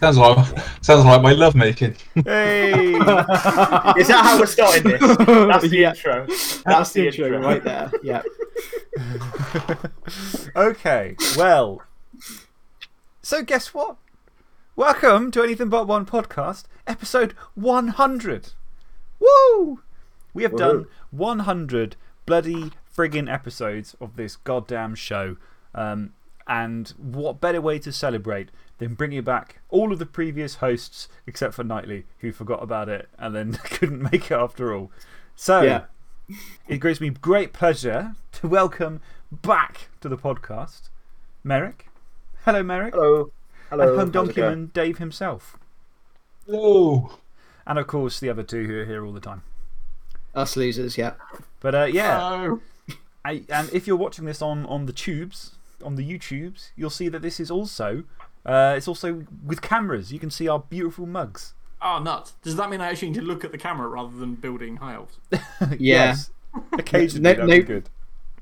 Sounds like sounds like my love making. Hey! Is that how we're starting this? That's the Yeah. intro. That's, That's the the intro intro. right there. Yeah. okay, well. So, guess what? Welcome to Anything But One podcast, episode 100. Woo! We have done 100 bloody friggin' episodes of this goddamn show. Um, and what better way to celebrate than bringing back all of the previous hosts, except for Knightley, who forgot about it and then couldn't make it after all. So, Yeah. it gives me great pleasure to welcome back to the podcast Merrick. Hello, Merrick. Hello. Hello. And Home how's it? Donkeyman Dave himself. No. And of course, the other two who are here all the time. Us losers, yeah. But uh, yeah, No. I, and if you're watching this on, on the tubes, on the YouTubes, you'll see that this is also uh, it's also with cameras. You can see our beautiful mugs. Oh, nuts. Does that mean I actually need to look at the camera rather than building high elves? Yeah. Yes. Occasionally, No- that'd no- be good.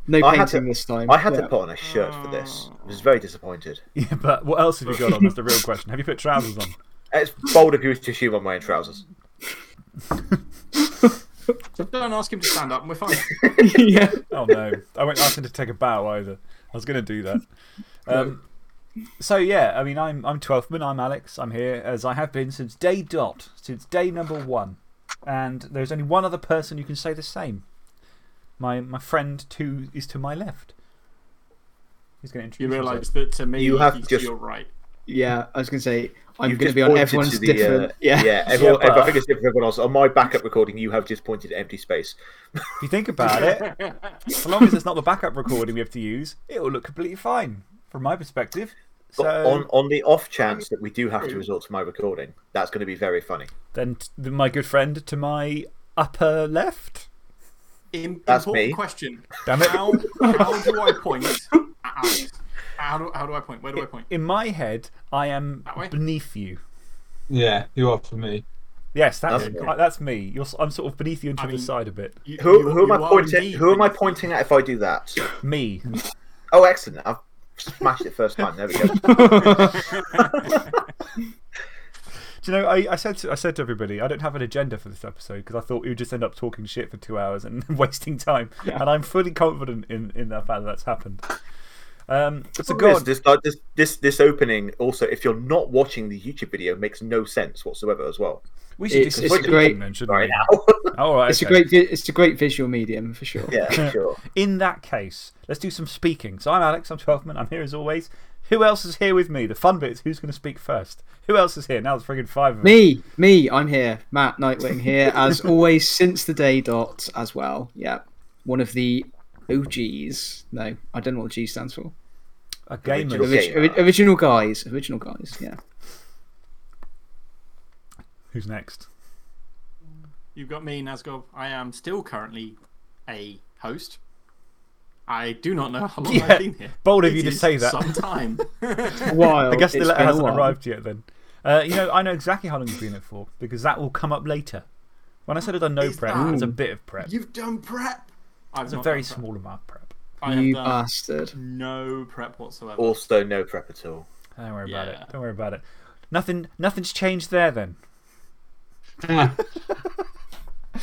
No painting to- this time. I had yeah. to put on a shirt for this. I was very disappointed. Yeah, but what else have you got on? That's the real question. Have you put trousers on? It's Boulder Goose to assume I'm wearing trousers. Don't ask him to stand up and we're fine. yeah. Oh no, I won't ask him to take a bow either. I was going to do that. Um, so, yeah, I mean, I'm, I'm Twelfthman, I'm Alex. I'm here as I have been since day dot, since day number one. And there's only one other person who can say the same. My, my friend to, is to my left. He's going to introduce You introduce realise that to me, You have he's just- to your right. Yeah, I was going to say, I'm going to be on everyone's the, different. uh, yeah. Yeah, everyone, but- I think it's different for everyone else. On my backup recording, you have just pointed at empty space. If you think about it, as long as it's not the backup recording we have to use, it will look completely fine from my perspective. But on, on the off chance that we do have to resort to my recording, that's going to be very funny. then t- my good friend to my upper left. Im- That's important me. question. Damn it. How, how do I point at Alex? How do, how do I point? Where do I point? In my head, I am beneath you. Yeah, you are for me. Yes, that's, That's that's me. You're, s- I'm sort of beneath you and to I the mean- side a bit. You- Who, you- am I pointing, who am I pointing at if I do that? Me. Oh, excellent. I've smashed it first time. There we go. Do you know, I, I, said to, I said to everybody, I don't have an agenda for this episode because I thought we would just end up talking shit for two hours and wasting time. And I'm fully confident in, in the fact that that's happened. Um, so, So God, this, like, this, this, this opening, also, if you're not watching the YouTube video, makes no sense whatsoever as well. We should it's- do it's some a speaking great- then, shouldn't Right we? now. All right, It's, a great vi- it's a great visual medium, for sure. yeah, sure. In that case, let's do some speaking. So I'm Alex, I'm Twelfthman, I'm here as always. Who else is here with me? The fun bit is who's going to speak first. Who else is here? Now there's friggin' five of us. Me, me, I'm here. Matt Nightwing here, as always, since the day dot as well. Yeah. One of the OGs. No, I don't know what G stands for. A gamer. Original Orig- original guys. Original guys, yeah. Who's next? You've got me, Nazgov. I am still currently a host. I do not know how long Yeah, I've been here. bold of you to say that. Some time. A while. I guess the letter hasn't arrived yet then. Uh, you know, I know exactly how long you've been here for because that will come up later. When I said I'd done no Is prep, that- it's a bit of prep. You've done prep. I've It's a very small amount of prep. I You bastard. no prep whatsoever. Also, no prep at all. Don't worry about it. Don't worry about it. Nothing, nothing's changed there then.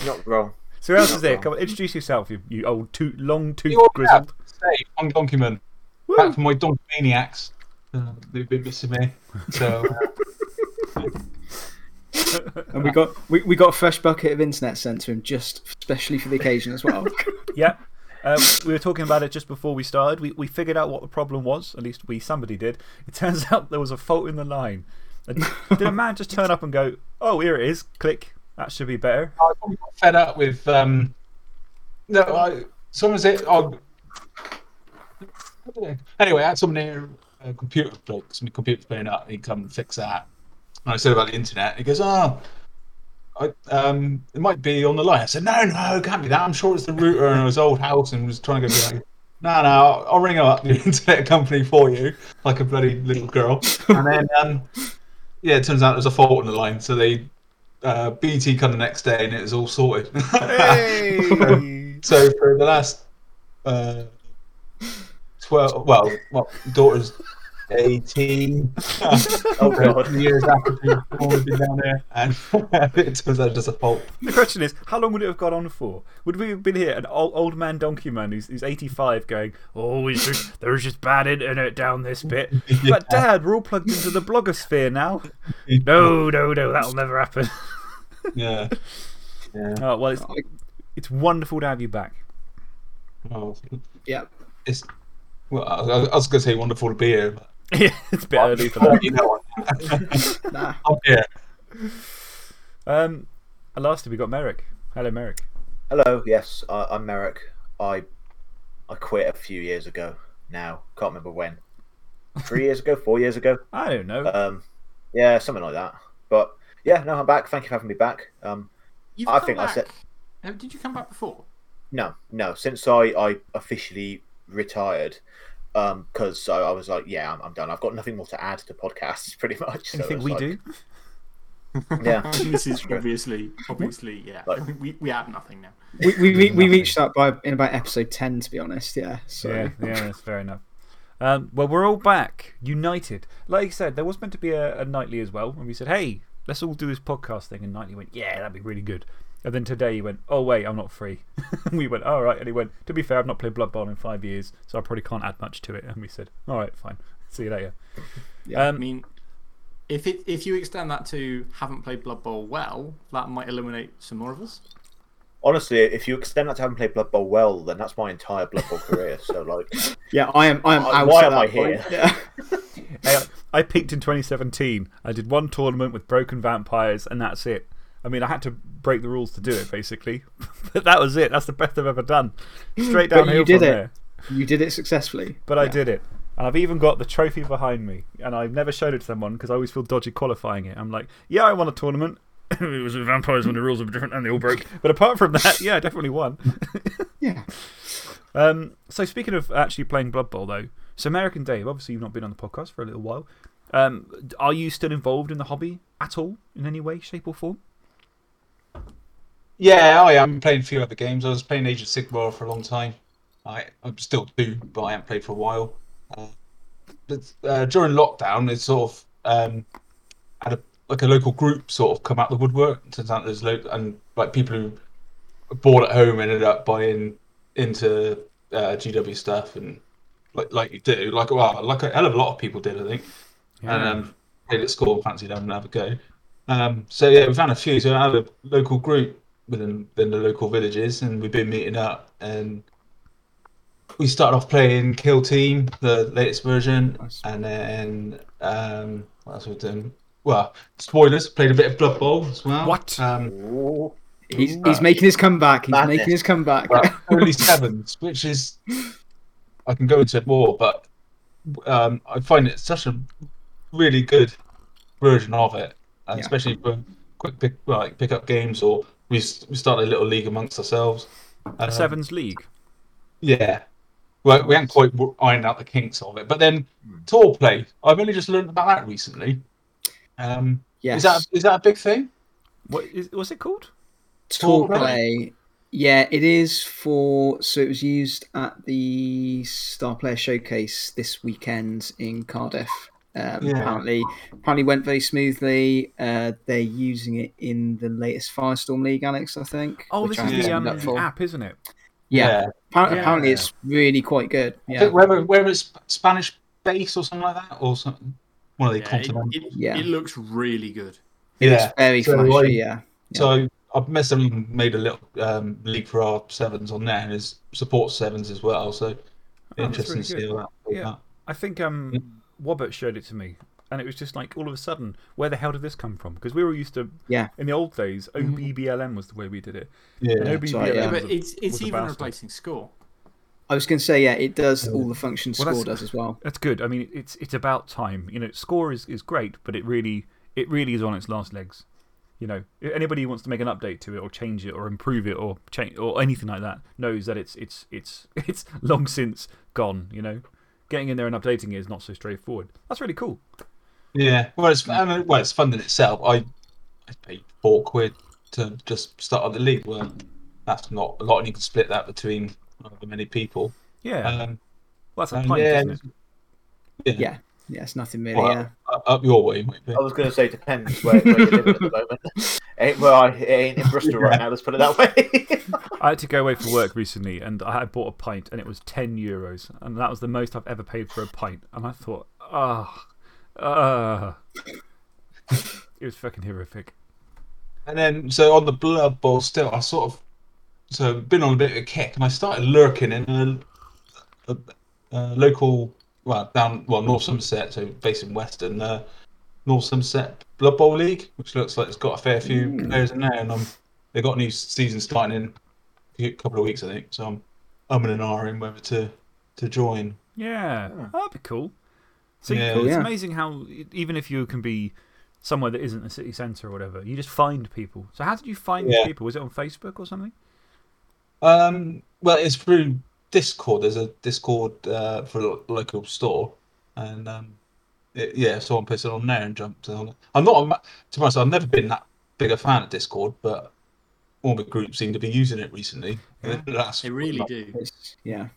Not wrong. So who else Not is there? wrong. Come on, introduce yourself, you, you old toot, long tooth grizzled. Hey, I'm Donkeyman. Back from my Donkey Maniacs. Uh, they've been missing me. So, uh, And we got we, we got a fresh bucket of internet sent to him just especially for the occasion as well. Yeah. Um, we were talking about it just before we started. We, we figured out what the problem was. At least we somebody did. It turns out there was a fault in the line. Did a man just turn up and go, oh, here it is, click, that should be better? I got fed up with. Um, no, I, someone said. Oh, anyway, I had someone here, a computer bloke, some computer's playing up, he'd come and fix that. And I said about the internet, he goes, Oh, I, um, it might be on the line. I said, No, no, it can't be that. I'm sure it's the router in his old house and was trying to go, No, no, I'll, I'll ring up the internet company for you, like a bloody little girl. And then, um, yeah, it turns out there's a fault in the line. So they uh, BT come the next day and it was all sorted. Hey! so for the last uh, twelve, well, well, daughter's 18. Oh, God. Years after we were born, we've been down there, and it turns out just a fault. The question is, how long would it have gone on for? Would we have been here, an old, old man donkey man who's, who's 85 going, Oh, it's just, there's just bad internet down this bit. But, Dad, we're all plugged into the blogosphere now. No, no, no, that'll never happen. Yeah. Yeah. Oh, well, it's, it's wonderful to have you back. Well, Yeah. it's, well, I, I was going to say wonderful to be here. But Yeah, it's a bit early for that. you know, Nah. I'm here. Um, and lastly, we got Merrick. Hello, Merrick. Hello, yes, I, I'm Merrick. I I quit a few years ago. Now can't remember when. Three years ago, four years ago. I don't know. Um, yeah, something like that. But yeah, no, I'm back. Thank you for having me back. Um, You've I come think I said- Did you come back before? no, no. Since I I officially retired, um, because I, I was like, yeah, I'm, I'm done. I've got nothing more to add to podcasts, pretty much. So Anything we like- do? Yeah. this is obviously, obviously, yeah. Like- we, we have nothing now. We, we, we, we reached that by in about episode 10, to be honest. Yeah. So, Yeah, yeah, that's fair enough. Um, well, we're all back, united. Like I said, there was meant to be a, a Knightley as well, and we said, hey, let's all do this podcast thing. And Knightley went, yeah, that'd be really good. And then today he went, oh, wait, I'm not free. and we went, all right. And he went, to be fair, I've not played Blood Bowl in five years, so I probably can't add much to it. And we said, all right, fine. See you later. Yeah. I Um, mean, if it if you extend that to haven't played Blood Bowl well, that might eliminate some more of us. Honestly, if you extend that to having played Blood Bowl well, then that's my entire Blood Bowl career. So like, yeah, I am, I am Uh, out why am I here? Yeah. Hey, I I peaked in 2017. I did one tournament with Broken Vampires, and that's it. I mean, I had to break the rules to do it, basically. but that was it. That's the best I've ever done. Straight But you did from it. there. You did it successfully. But I did it. And I've even got the trophy behind me. And I've never showed it to someone because I always feel dodgy qualifying it. I'm like, yeah, I won a tournament. it was with vampires when the rules were different and they all broke. But apart from that, yeah, I definitely won. Yeah. Um, so, speaking of actually playing Blood Bowl, though, so American Dave, obviously you've not been on the podcast for a little while. Um, are you still involved in the hobby at all in any way, shape, or form? Yeah, I am playing a few other games. I was playing Age of Sigmar for a long time. I, I still do, but I haven't played for a while. Uh, but uh, during lockdown, it sort of um, had a like a local group sort of come out of the woodwork. Turns out there's lo- and like people who bored at home ended up buying into uh, GW stuff and like like you do, like well, like a hell of a lot of people did, I think and um, played at school and fancied having another go. Um, so yeah, we've had a few. So I had a local group within, within the local villages, and we've been meeting up. And we started off playing Kill Team, the latest version, Nice. and then um, what else we doing? Well, spoilers. Played a bit of Blood Bowl as well. What? Um, ooh, He's, he's making his comeback. He's Madness. making his comeback. well, early sevens, which is I can go into it more, but um, I find it such a really good version of it, uh, Yeah. especially for quick pick like pick up games or we we started a little league amongst ourselves. A Um, Sevens League. yeah. Well, we haven't quite ironed out the kinks of it, but then TourPlay. I've only just learned about that recently. Um, yes. Is that is that a big thing? What is, what's it called? Tour TourPlay. Yeah, it is for. So it was used at the Star Player Showcase this weekend in Cardiff. Um, Yeah. Apparently, apparently went very smoothly. Uh, they're using it in the latest Firestorm League, Alex. I think. Oh, this I is the, um, the app, isn't it? Yeah, Appar- Yeah. apparently it's really quite good. I Yeah, whether whether it's Spanish base or something like that, or something. One of the Yeah, it, it, Yeah. it looks really good. It yeah. very So, flashy. like, yeah, So I've messed around and made a little um, league for our sevens on there, and it supports sevens as well. So Oh, interesting really to see how that. Yeah. I think um, Wobbert showed it to me, and it was just like all of a sudden, where the hell did this come from? Because we were used to, Yeah. in the old days, OBBLM mm-hmm. was the way we did it. Yeah, And OBBLM right, yeah. Yeah, was but a- it's was it's even replacing score. I was going to say yeah, it does all the functions Well, score does as well. That's good. I mean, it's it's about time. You know, score is, is great, but it really it really is on its last legs. You know, if anybody who wants to make an update to it or change it or improve it or change or anything like that knows that it's it's it's it's long since gone. You know, getting in there and updating it is not so straightforward. That's really cool. yeah. Well, it's I mean, well, it's fun in itself. I I paid four quid to just start on the league. Well, that's not a lot, and you can split that between however many people. Yeah. Um, well, that's a and pint, yeah, isn't it? yeah, Yeah. Yeah, it's nothing really. Well, yeah. up- up your way, might be. I was going to say depends where, where you're living at the moment. Ain't, well, it ain't in Bristol right now. Let's put it that way. I had to go away for work recently and I had bought a pint and it was 10 euros. And that was the most I've ever paid for a pint. And I thought, ah, ah. It was fucking horrific. And then, so on the Blood Bowl still, I sort of, so been on a bit of a kick, and I started lurking in a, a, a local, well, down, well, North Somerset, so based in Weston, uh, North Somerset Blood Bowl League, which looks like it's got a fair few players in there, and um, they got a new season starting in a couple of weeks, I think. So I'm, I'm in an R whether to to join. Yeah, that'd be cool. So Yeah. it's Yeah. amazing how, even if you can be somewhere that isn't a city centre or whatever, you just find people. So, how did you find these Yeah. people? Was it on Facebook or something? Um, well, it's through Discord. There's a Discord uh, for a local store, and um, it, yeah, someone posted on there and jumped on. it. I'm not, a ma- to be honest, I've never been that big a fan of Discord, but all the groups seem to be using it recently. Yeah. That's- They really do. It's, yeah.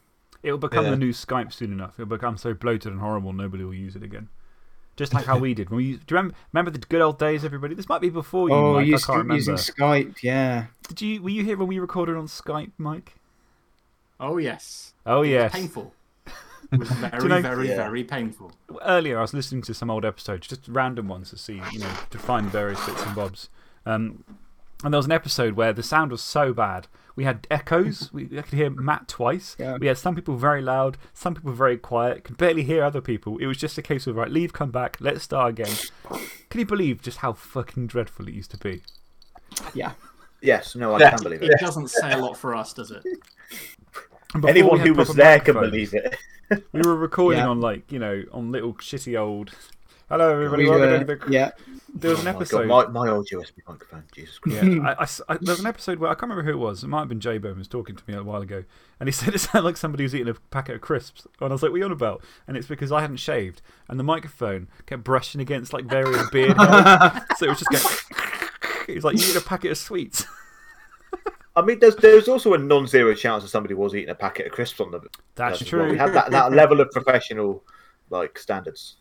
It'll become Yeah. the new Skype soon enough. It'll become so bloated and horrible, nobody will use it again. Just like how we did. When we used, do you remember, remember the good old days, everybody? This might be before you, Oh, Mike. I used, can't remember. using Skype. Yeah. Did you, were you here when we recorded on Skype, Mike? Oh, yes. Oh, It was yes. painful. It was very, know- very, Yeah. very painful. Earlier, I was listening to some old episodes, just random ones to see, you know, to find various bits and bobs. Um, and there was an episode where the sound was so bad. We had echoes. We I could hear Matt twice. Yeah. We had some people very loud, some people very quiet, could barely hear other people. It was just a case of, right, leave, come back, let's start again. Can you believe just how fucking dreadful it used to be? Yeah. yes, no, I Yeah. can believe It it. doesn't say a lot for us, does it? And before Anyone who was there can believe it. We were recording Yeah. on, like, you know, on little shitty old. Hello, everybody. We welcome were- the- yeah. There was an Oh my God, episode. my, my old USB microphone, Jesus Christ. Yeah, I, I s- I- there was an episode where I can't remember who it was. It might have been J Bone was talking to me a while ago, and he said it sounded like somebody was eating a packet of crisps. And I was like, "What are you on about?" And it's because I hadn't shaved, and the microphone kept brushing against like various beard hairs, so it was just going. It was like you eat a packet of sweets. I mean, there's there's also a non-zero chance that somebody was eating a packet of crisps on the. That's as well. true. We had that, that level of professional like standards.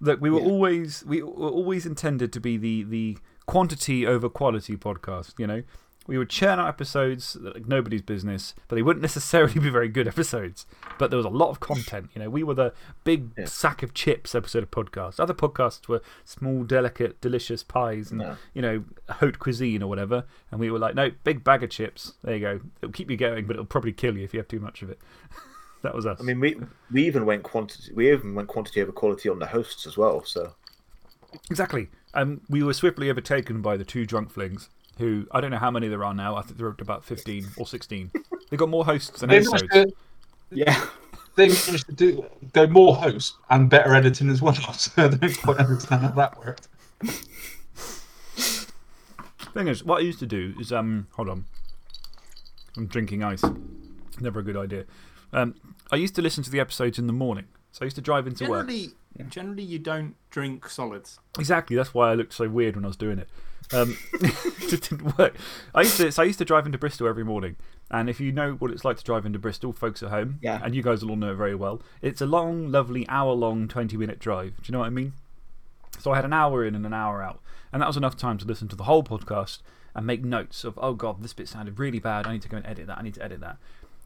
Look, we were Yeah. always we were always intended to be the the quantity over quality podcast. You know, we would churn out episodes like nobody's business, but they wouldn't necessarily be very good episodes. But there was a lot of content. You know, we were the big Yeah. sack of chips episode of podcast. Other podcasts were small, delicate, delicious pies and you know haute cuisine or whatever. And we were like, no, big bag of chips. There you go. It'll keep you going, but it'll probably kill you if you have too much of it. that was us. I mean, we we even went quantity. We even went quantity over quality on the hosts as well. So Exactly. Um, we were swiftly overtaken by the two drunk flings, who I don't know how many there are now. I think they're up to about 15 or 16. They've got more hosts than They episodes. to, Yeah. they managed to do, go more hosts and better editing as well. So I don't quite understand how that worked. Thing is, what I used to do is, um, hold on. I'm drinking ice. Never a good idea. Um, I used to listen to the episodes in the morning. So I used to drive into work. Generally, generally, you don't drink solids. Exactly. That's why I looked so weird when I was doing it. Um, it didn't work. I used, to, so I used to drive into Bristol every morning. And if you know what it's like to drive into Bristol, folks at home, Yeah. and you guys will all know it very well, it's a long, lovely, hour long, 20 minute drive. Do you know what I mean? So I had an hour in and an hour out. And that was enough time to listen to the whole podcast and make notes of, oh God, this bit sounded really bad. I need to go and edit that. I need to edit that.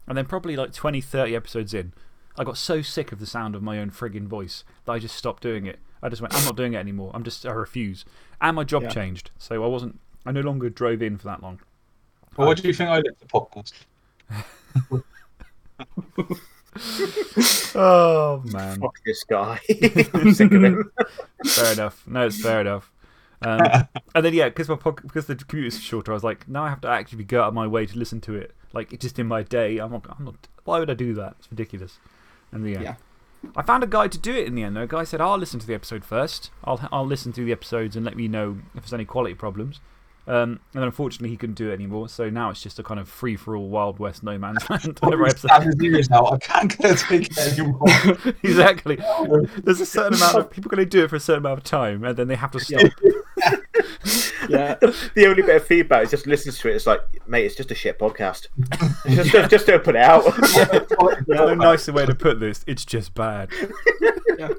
And then, probably like 20, 30 episodes in, I got so sick of the sound of my own frigging voice that I just stopped doing it. I just went, I'm not doing it anymore. I'm just, I refuse. And my job Yeah. changed. So I wasn't, I no longer drove in for that long. Well, what do you think I did for podcast? Oh, man. fuck this guy. I'm sick of him. fair enough. No, it's fair enough. Um, and then, yeah, because my pod, because the commute is shorter, I was like, now I have to actually go out of my way to listen to it. Like, it just in my day. I'm not, I'm not, why would I do that? It's ridiculous. And yeah. Yeah. I found a guy to do it in the end, though. A guy said, I'll listen to the episode first. I'll, I'll listen to the episodes and let me know if there's any quality problems. Um, and then unfortunately, he couldn't do it anymore. So now it's just a kind of free for all Wild West no man's land. on every episode. Stab his ears out. I can't get it anymore. exactly. There's a certain amount of people going to do it for a certain amount of time, and then they have to stop. Yeah. the only bit of feedback is just listens to it. It's like, mate, it's just a shit podcast. just, just, just don't put it out. There's no nicer way to put this. It's just bad. Yeah.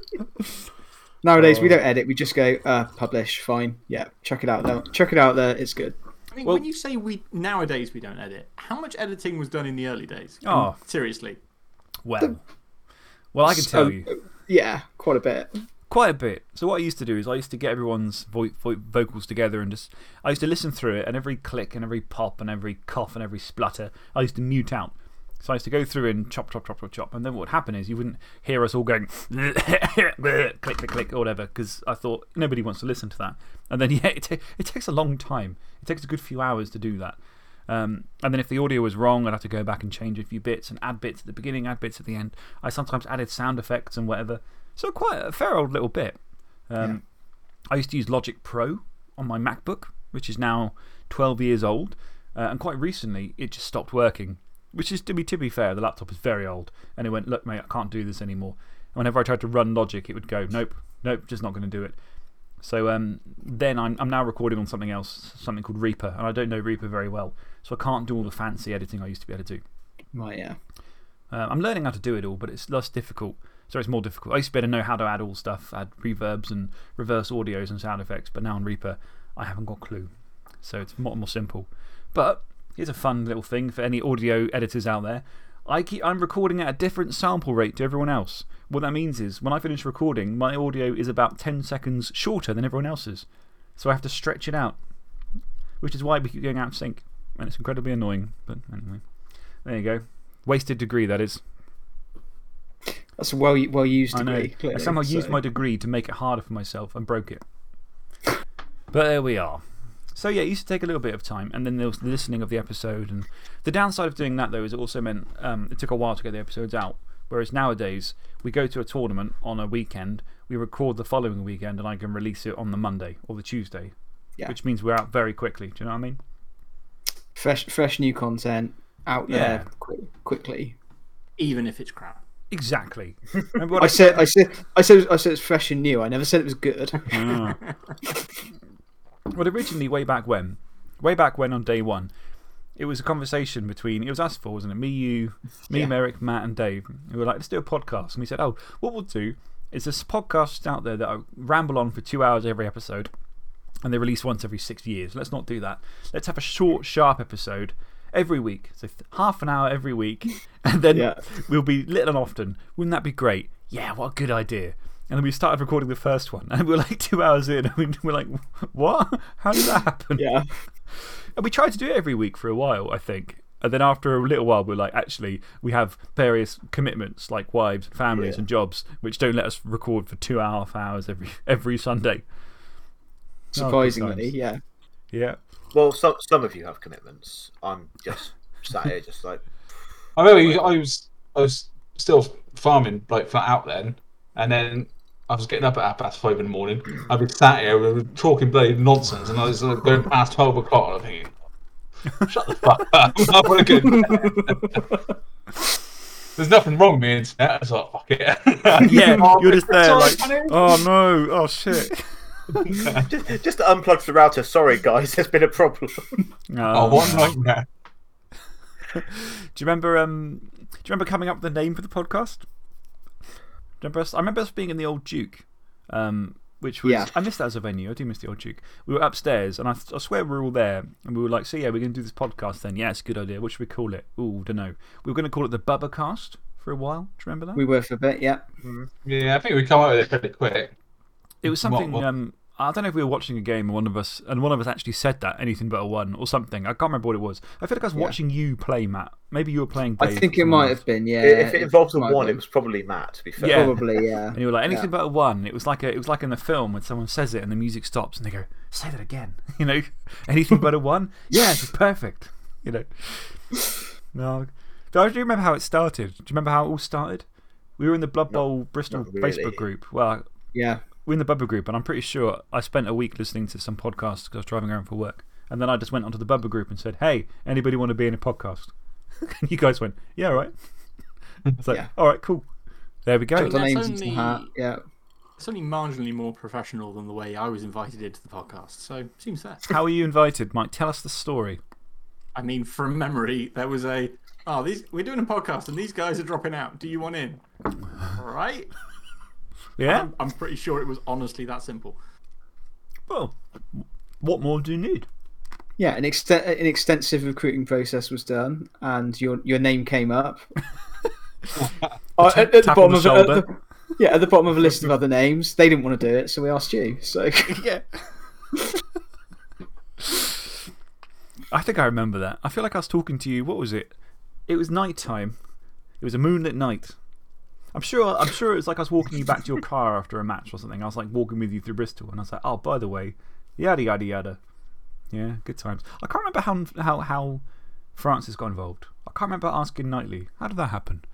Nowadays, we Oh. don't edit. We just go uh, publish. Fine. Yeah, check it out. There. Check it out. There. It's good. I mean, Well- when you say we nowadays we don't edit, how much editing was done in the early days? Oh. seriously. Well, well, I can tell you. Yeah, quite a bit. Quite a bit. So what I used to do is I used to get everyone's vo- vo- vocals together and just I used to listen through it and every click and every pop and every cough and every splutter I used to mute out. So I used to go through and chop, chop, chop, chop, chop. And then what would happen is you wouldn't hear us all going click, click, click, or whatever, because I thought nobody wants to listen to that. And then, yeah, it, it takes a long time. It takes a good few hours to do that. Um, and then if the audio was wrong, I'd have to go back and change a few bits and add bits at the beginning, add bits at the end. I sometimes added sound effects and whatever. So, quite a fair old little bit. Um, I used to use Logic Pro on my MacBook, which is now 12 years old. Uh, and quite recently, it just stopped working. Which is, to be, to be fair, the laptop is very old. And it went, look, mate, I can't do this anymore. And whenever I tried to run Logic, it would go, nope, nope, just not going to do it. So um, then I'm, I'm now recording on something else, something called Reaper. And I don't know Reaper very well. So I can't do all the fancy editing I used to be able to do. Right. Yeah. Uh, I'm learning how to do it all, but it's less difficult. So it's more difficult. I used to be able to know how to add all stuff, add reverbs and reverse audios and sound effects, but now on Reaper, I haven't got a clue. So it's more, more simple. But here's a fun little thing for any audio editors out there. I keep, I'm recording at a different sample rate to everyone else. What that means is when I finish recording, my audio is about 10 seconds shorter than everyone else's. So I have to stretch it out, which is why we keep going out of sync. And it's incredibly annoying. But anyway, there you go. Wasted degree, that is. That's a well, well used I know. degree. I clearly, somehow used my degree to make it harder for myself and broke it. But there we are. So, yeah, it used to take a little bit of time, and then there was the listening of the episode. And the downside of doing that, though, is it also meant um, it took a while to get the episodes out. Whereas nowadays, we go to a tournament on a weekend, we record the following weekend, and I can release it on the Monday or the Tuesday. Yeah. Which means we're out very quickly. Do you know what I mean? Fresh, fresh new content out Yeah. there quick, quickly. Even if it's crap. Exactly. Remember what I said, I said, I said, I said it's fresh and new. I never said it was good. Ah. well, originally, way back when, way back when on day one, it was a conversation between, it was us four, wasn't it? Me, you, me, Yeah. Merrick, Matt, and Dave. We were like, let's do a podcast. And we said, oh, what we'll do is there's podcasts out there that I ramble on for two hours every episode, and they release once every six years. Let's not do that. Let's have a short, sharp episode every week. So half an hour every week, and then Yeah. we'll be little and often. Wouldn't that be great? Yeah, what a good idea. And then we started recording the first one, and we're like two hours in, and we're like, what? How did that happen? yeah. And we tried to do it every week for a while, I think. And then after a little while, we are like, actually, we have various commitments like wives, families, and jobs, which don't let us record for two and a half hours every, every Sunday. Surprisingly, yeah. Yeah. Well, some, some of you have commitments. I'm just sat here, just like, I remember I was, I was still farming like flat out then, and then I was getting up at half past five in the morning. I'd be sat here we were talking bloody nonsense, and I was like, going past 12 o'clock, and I'm thinking, shut the fuck up. I want to go. There's nothing wrong with me internet. I was like, fuck it. Yeah, you're just there like, oh no, oh shit. Just, just to unplug the router. Sorry, guys, there's been a problem. Oh, what a nightmare. Do you remember, um, do you remember coming up with the name for the podcast? Do remember us? I remember us being in the old Duke, um, which was. Yeah. I missed that as a venue. I do miss the old Duke. We were upstairs, and I, I swear we were all there, and we were like, so yeah, we're going to do this podcast then. Yeah, it's a good idea. What should we call it? Ooh, don't know. We were going to call it the Bubba Cast for a while. Do you remember that? We were for a bit, yeah. Yeah, I think we come up with it pretty quick. It was something. what- Um, I don't know if we were watching a game and one of us, and one of us actually said that, anything but a one or something. I can't remember what it was. I feel like I was watching you play, Matt. Maybe you were playing I think it might else. have been, yeah. if it involved a might one, it was probably Matt, to be fair. Yeah. Probably, yeah. And you were like, anything Yeah. but a one. It was, like a, it was like in the film when someone says it and the music stops and they go, say that again. You know, anything but a one? Yeah, it's perfect. You know. No. Do I do remember how it started. Do you remember how it all started? We were in the Blood Bowl Bristol not really. Facebook group. Well, Yeah. We're in the Bubba group, and I'm pretty sure I spent a week listening to some podcasts because I was driving around for work. And then I just went onto the Bubba group and said, hey, anybody want to be in a podcast? and you guys went, yeah, all right. It's like, Yeah. all right, cool. There we go. Put the That's names into the only- hat, yeah. It's only marginally more professional than the way I was invited into the podcast, so seems fair. How were you invited, Mike? Tell us the story. I mean, from memory, there was a oh, these we're doing a podcast and these guys are dropping out. Do you want in? All right. Yeah? I'm, I'm pretty sure it was honestly that simple. Well, what more do you need? Yeah, an, ext- an extensive recruiting process was done, and your your name came up. Uh, at, at the bottom the of at the- yeah, at the bottom of a list of other names. They didn't want to do it, so we asked you. So yeah. I think I remember that. I feel like I was talking to you. What was it? It was night time. It was a moonlit night. I'm sure, I'm sure it was like I was walking you back to your car after a match or something. I was like walking with you through Bristol, and I was like, oh, by the way, yada, yada, yada. Yeah, good times. I can't remember how, how, how Francis got involved. I can't remember asking Knightley. How did that happen?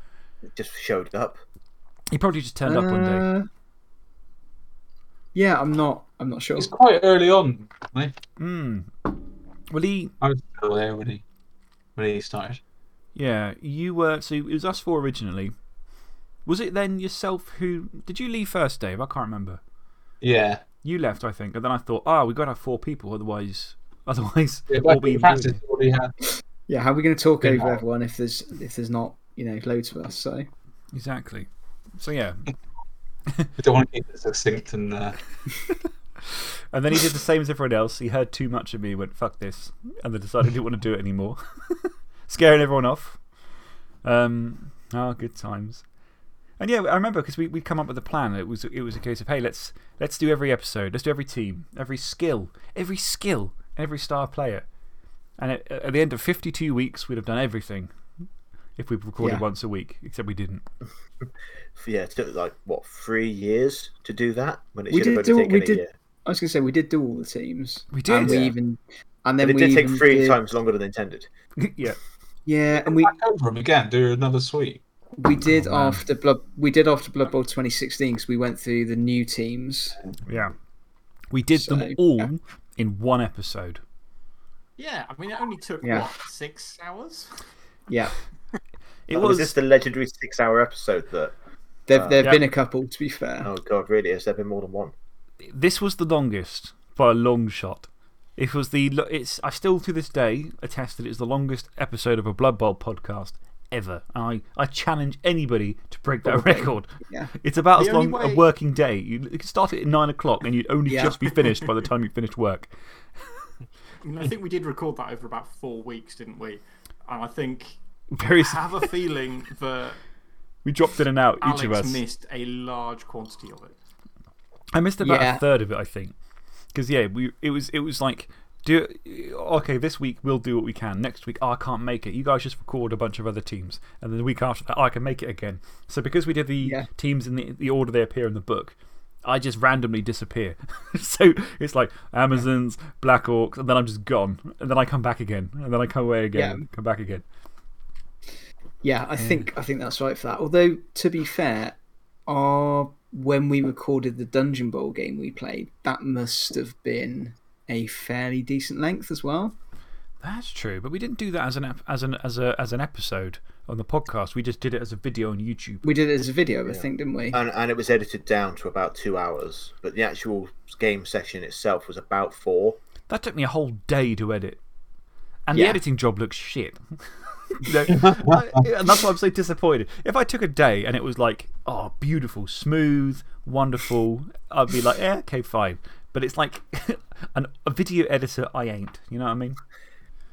It just showed up. He probably just turned up one day. Uh, Yeah, I'm not. I'm not sure. It's quite early on. wasn't? Hmm. Well, he, I was still there when he, when he started. Yeah, you were. So it was us four originally. Was it then yourself who. Did you leave first, Dave? I can't remember. Yeah. You left, I think. And then I thought, oh, we've got to have four people, otherwise. Otherwise, yeah all but we Francis included. already. Yeah, how are we going to talk Yeah. over everyone if there's if there's not you know loads of us? So Exactly. So, yeah. I don't want to keep it succinct and. Uh, And then he did the same as everyone else. He heard too much of me, went, fuck this. And then decided he didn't want to do it anymore. Scaring everyone off. Um, oh, good times. And yeah, I remember because we, we come up with a plan. It was, it was a case of, hey, let's, let's do every episode. Let's do every team, every skill, every skill, every star player. And at, at the end of 52 weeks, we'd have done everything if we recorded Yeah. once a week, except we didn't. Yeah, it took like, what, three years to do that? When it We did do- taken we did- year. I was going to say we did do all the teams. We did. And we even and then But it we did take three did- times longer than intended. yeah. Yeah, and we back over him again, do another suite. We did Oh, after blood we did after Blood Bowl 2016 because we went through the new teams. Yeah. We did them all yeah. in one episode. Yeah, I mean, it only took, Yeah. what, six hours? Yeah, It was. was this the legendary six-hour episode that? there Uh, there've yeah. been a couple to be fair. Oh god, really? Has there been more than one? this was the longest by a long shot. It was the. It's, I still, to this day, attest that it's the longest episode of a Blood Bowl podcast ever. I, I challenge anybody to break that Probably. record. Yeah. It's about The as only long a working day. You, you could start it at nine o'clock and you'd only Yeah. just be finished by the time you finished work. I, think we did record that over about four weeks, didn't we? And I think Very, I have a feeling that we dropped in and out, each of Alex us. missed a large quantity of it. I missed about Yeah. a third of it, I think. Because, yeah, we, it, was, it was like, do, okay, this week we'll do what we can. Next week, oh, I can't make it. You guys just record a bunch of other teams. And then the week after that, oh, I can make it again. So, because we did the Yeah. teams in the, the order they appear in the book, I just randomly disappear. so, it's like Amazons, Black Orcs, and then I'm just gone. And then I come back again. And then I come away again, Yeah. come back again. Yeah, I think I think that's right for that. Although to be fair, our when we recorded the Dungeon Bowl game we played, that must have been a fairly decent length as well. That's true, but we didn't do that as an, ep- as an, as a, as an episode on the podcast. We just did it as a video on YouTube. We did it as a video, I think, didn't we? And and it was edited down to about two hours, but the actual game session itself was about four. That took me a whole day to edit. And the editing job looks shit. Know, I- and that's why I'm so disappointed. If I took a day and it was like, oh, beautiful, smooth, wonderful, I'd be like, yeah, okay, fine. But it's like an, a video editor, I ain't. You know what I mean?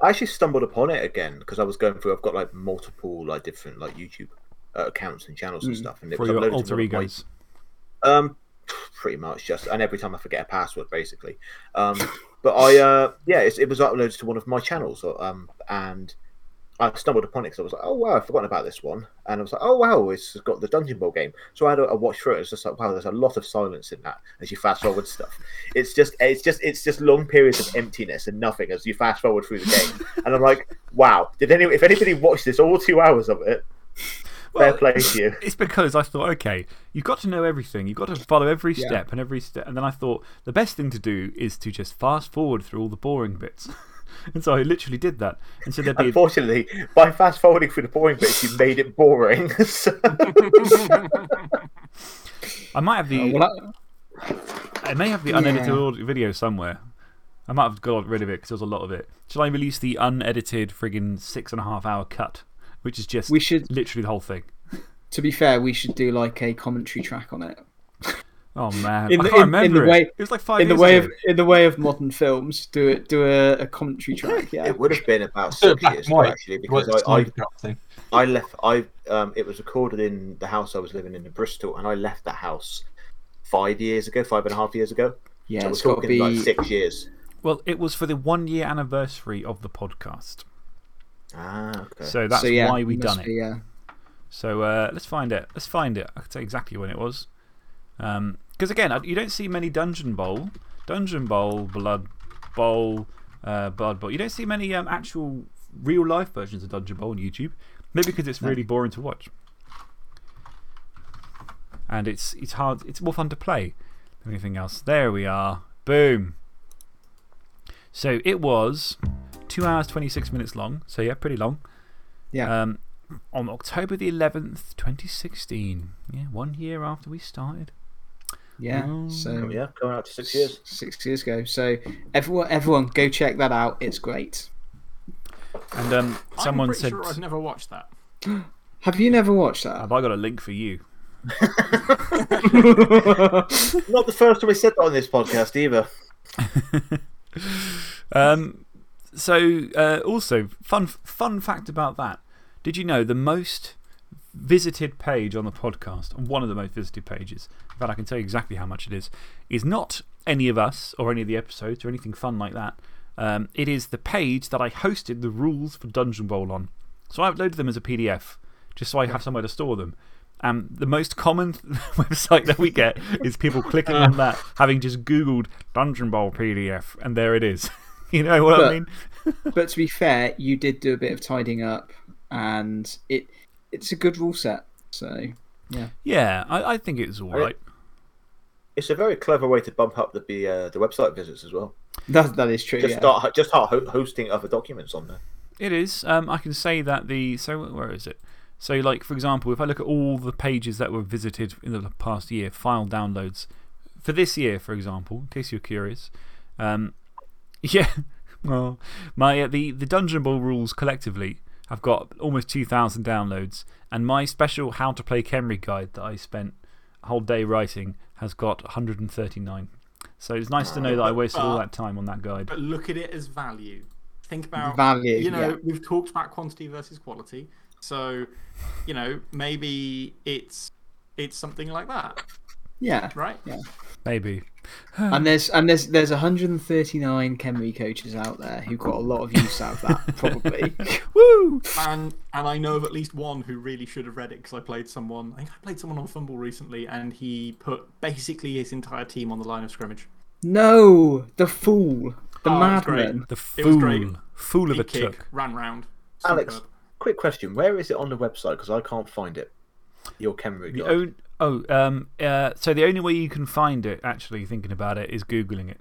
I actually stumbled upon it again because I was going through. I've got like multiple like different like YouTube uh, accounts and channels and stuff, and it For was your uploaded to alter of my- egos. Um, pretty much just, and every time I forget a password, basically. Um, but I, uh, yeah, it's, it was uploaded to one of my channels, um, and I stumbled upon it because I was like, oh wow, I've forgotten about this one, and I was like, oh wow, it's got the Dungeon Bowl game. So I had a, a watch through it. It's just like, wow, there's a lot of silence in that as you fast forward stuff. It's just, it's just, it's just long periods of emptiness and nothing as you fast forward through the game. and I'm like, wow, did any, if anybody watched this, all two hours of it, fair Well, play to you. It's because I thought, okay, you've got to know everything. You've got to follow every Yeah. step and every step. And then I thought the best thing to do is to just fast forward through all the boring bits. and so I literally did that. And so there'd be. Unfortunately, by fast forwarding through the boring bits, you made it boring. So- I might have the. Oh, well, I- I may have the Yeah. unedited audio video somewhere. I might have got rid of it because there was a lot of it. Shall I release the unedited friggin' six and a half hour cut, which is just we should, literally the whole thing? to be fair, we should do like a commentary track on it. Oh, man. In I the- can't in- in remember the it. way- it was like five in the way ago. of in the way of modern films, do it do a, a commentary track. Yeah, It would have been about six years ago, actually, because I, I thing. I left. I um, it was recorded in the house I was living in in Bristol, and I left that house five years ago, five and a half years ago. yeah. so It's we're got to talking like six years. Well, it was for the one year anniversary of the podcast. Ah, okay. So that's so, yeah, why we it done must it. yeah. So uh, let's find it. Let's find it. I can tell exactly when it was. Because again, you don't see many Dungeon Bowl, Dungeon Bowl, Blood Bowl, uh, Blood Bowl. You don't see many um, actual real life versions of Dungeon Bowl on YouTube. Maybe because it's really boring to watch. And it's, it's hard, it's more fun to play than anything else. There we are. Boom. So it was 2 hours 26 minutes long. So yeah, pretty long. Yeah. Um, on October the 11th, 2016. Yeah, one year after we started. Yeah. Oh, So Oh, yeah, going out to six years. Six years ago. So everyone, everyone, go check that out. It's great. And um, someone I'm said, sure I've never watched that. Have you never watched that? Have I got a link for you? Not the first time we said that on this podcast either. Um, so, uh, also, fun, fun fact about that. Did you know the most visited page on the podcast, one of the most visited pages, in fact, I can tell you exactly how much it is, is not any of us or any of the episodes or anything fun like that. Um, it is the page that I hosted the rules for Dungeon Bowl on. So I uploaded them as a PDF just so I have somewhere to store them. Um, the most common website that we get is people clicking on that, having just Googled Dungeon Bowl PDF, and there it is. you know what I mean? but to be fair, you did do a bit of tidying up, and it it's a good rule set. So Yeah, I, I think it's all I- right. It's a very clever way to bump up the the, uh, the website visits as well. that that is true. Just yeah. start just start hosting other documents on there. It is. Um, I can say that the. So, where is it? So, like, for example, if I look at all the pages that were visited in the past year, file downloads, for this year, for example, in case you're curious, um, yeah, well, my, uh, the, the Dungeon Bowl rules collectively have got almost 2,000 downloads, and my special How to Play Khemri guide that I spent a whole day writing has got 139. So, it's nice to know oh, that I wasted all that time on that guide. But look at it as value. Think about Value, You know, yeah. we've talked about quantity versus quality. So, you know, maybe it's it's something like that, yeah. right? Yeah. Maybe. And there's and there's there's 139 Khemri coaches out there who got a lot of use out of that, probably. Woo! And and I know of at least one who really should have read it because I played someone. I think I played someone on FUMBBL recently, and he put basically his entire team on the line of scrimmage. no, the fool, the Oh, it was great. madman. The It was great. fool. Fool of a Big kick, took. ran round. Alex, Superb. quick question: Where is it on the website? Because I can't find it. Your Khemri The own, oh, um, uh, so the only way you can find it, actually, thinking about it, is Googling it.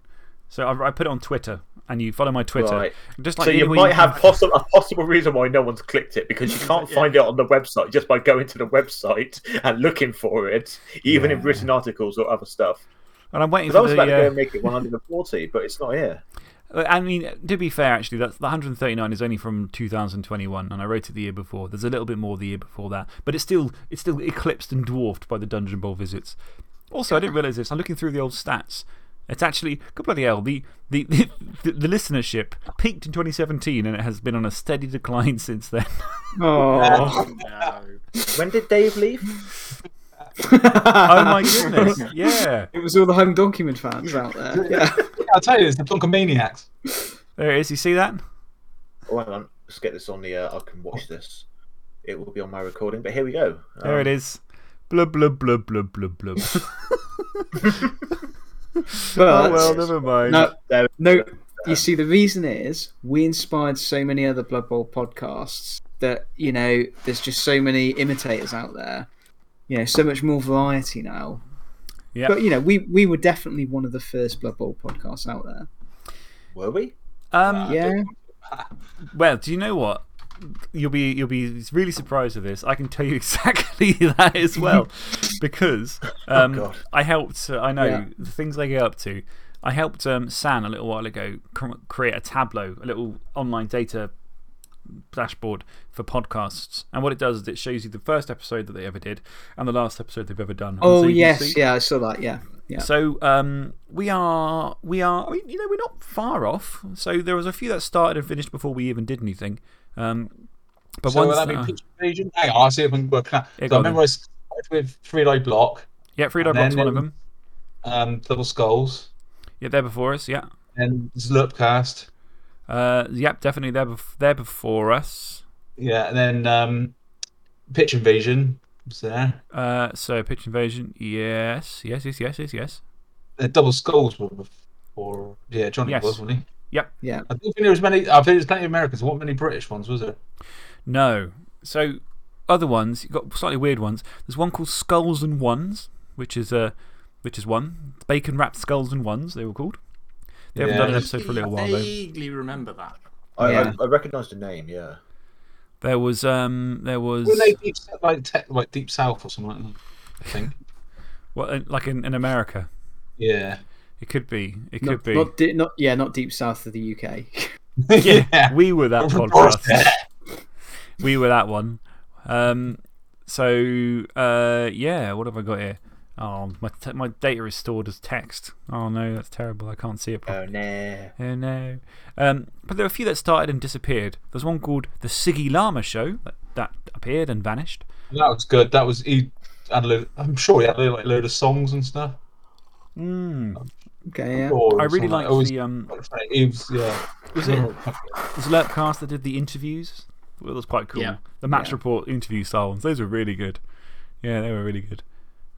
So I, I put it on Twitter, and you follow my Twitter. Right. Just like so you might can- have possible a possible reason why no one's clicked it because you can't Yeah. find it on the website just by going to the website and looking for it, even in written articles or other stuff. And I'm waiting Because I was the. about to go Uh, and make it 140, but it's not here. I mean, to be fair, actually, that's, the 139 is only from 2021, and I wrote it the year before. There's a little bit more the year before that. But it's still, it's still eclipsed and dwarfed by the Dungeon Bowl visits. Also, I didn't realise this. I'm looking through the old stats. It's actually, God bloody hell, the, the, the, the, the listenership peaked in 2017 and it has been on a steady decline since then. Oh, No. When did Dave leave? Oh my goodness. Yeah. it was all the home document fans out there. Yeah. I'll tell you, it's the Pluncomaniacs. There it is. You see that? Oh, hang on. Let's get this on the. Uh, I can watch this. It will be on my recording, but here we go. There it is. Blub, blub, blub, blub, blub, blub. But oh, well, never mind. no, There, no. You see, the reason is we inspired so many other Blood Bowl podcasts that you know there's just so many imitators out there. You know, so much more variety now. Yeah. But you know, we we were definitely one of the first Blood Bowl podcasts out there. were we? Um, Yeah. Well, do you know what? You'll be, you'll be really surprised with this. I can tell you exactly that as well. Because um, God. I helped, uh, I know Yeah. the things I get up to. I helped um, San a little while ago create a Tableau, a little online data dashboard for podcasts. And what it does is it shows you the first episode that they ever did and the last episode they've ever done. Oh so yes, see- yeah, I saw that. Yeah. Yeah. So um, we are, we are, I mean, you know, we're not far off. So there was a few that started and finished before we even did anything. Um, but so will ones that that be are- pitch invasion? Hang on, I'll see if I can work out. Yeah, so I on remember I started with Three Light Block, yeah, Free and Block's then one of them. um, Double Skulls, Yeah, they're before us. Yeah. and Slurpcast. Uh, yep, definitely they're, bef- they're before us. Yeah, and then um, Pitch Invasion was there. Uh, so Pitch Invasion. Yes, yes, yes, yes, yes, yes. The Double Skulls were before. Yeah, Johnny Yes. was, wasn't he? Yep. Yeah. I don't think there was many. I think there's plenty of Americans. There weren't many British ones, was there? No. So, other ones, you've got slightly weird ones. There's one called Skulls and Ones, which is, uh, which is one. Bacon wrapped Skulls and Ones, they were called. They haven't Yeah. done an episode for a little while, I vaguely remember that. I, Yeah. I, I recognise the name, yeah. There was, um, there was. Were they deep, like, te- like Deep South or something like that? I think. What, uh, like in, in America? Yeah. It could be. It could Not, be. not, di- not, yeah, not deep south of the UK. yeah, we were that Of course, podcast. we were that one. Um, so, uh, yeah, what have I got here? Oh, my, te- my data is stored as text. Oh, no, that's terrible. I can't see it properly. Oh, nah. Oh no. Um, but there were a few that started and disappeared. There's one called The Siggy Llama Show that, that appeared and vanished. That was good. That was. He had a load, I'm sure he had a like, load of songs and stuff. Mm. Okay, yeah. I really something liked that. The. Um, He was, yeah. was it was Lurpcast that did the interviews? Well, that was quite cool. Yeah. The Match Yeah. Report interview style ones. Those were really good. Yeah, they were really good.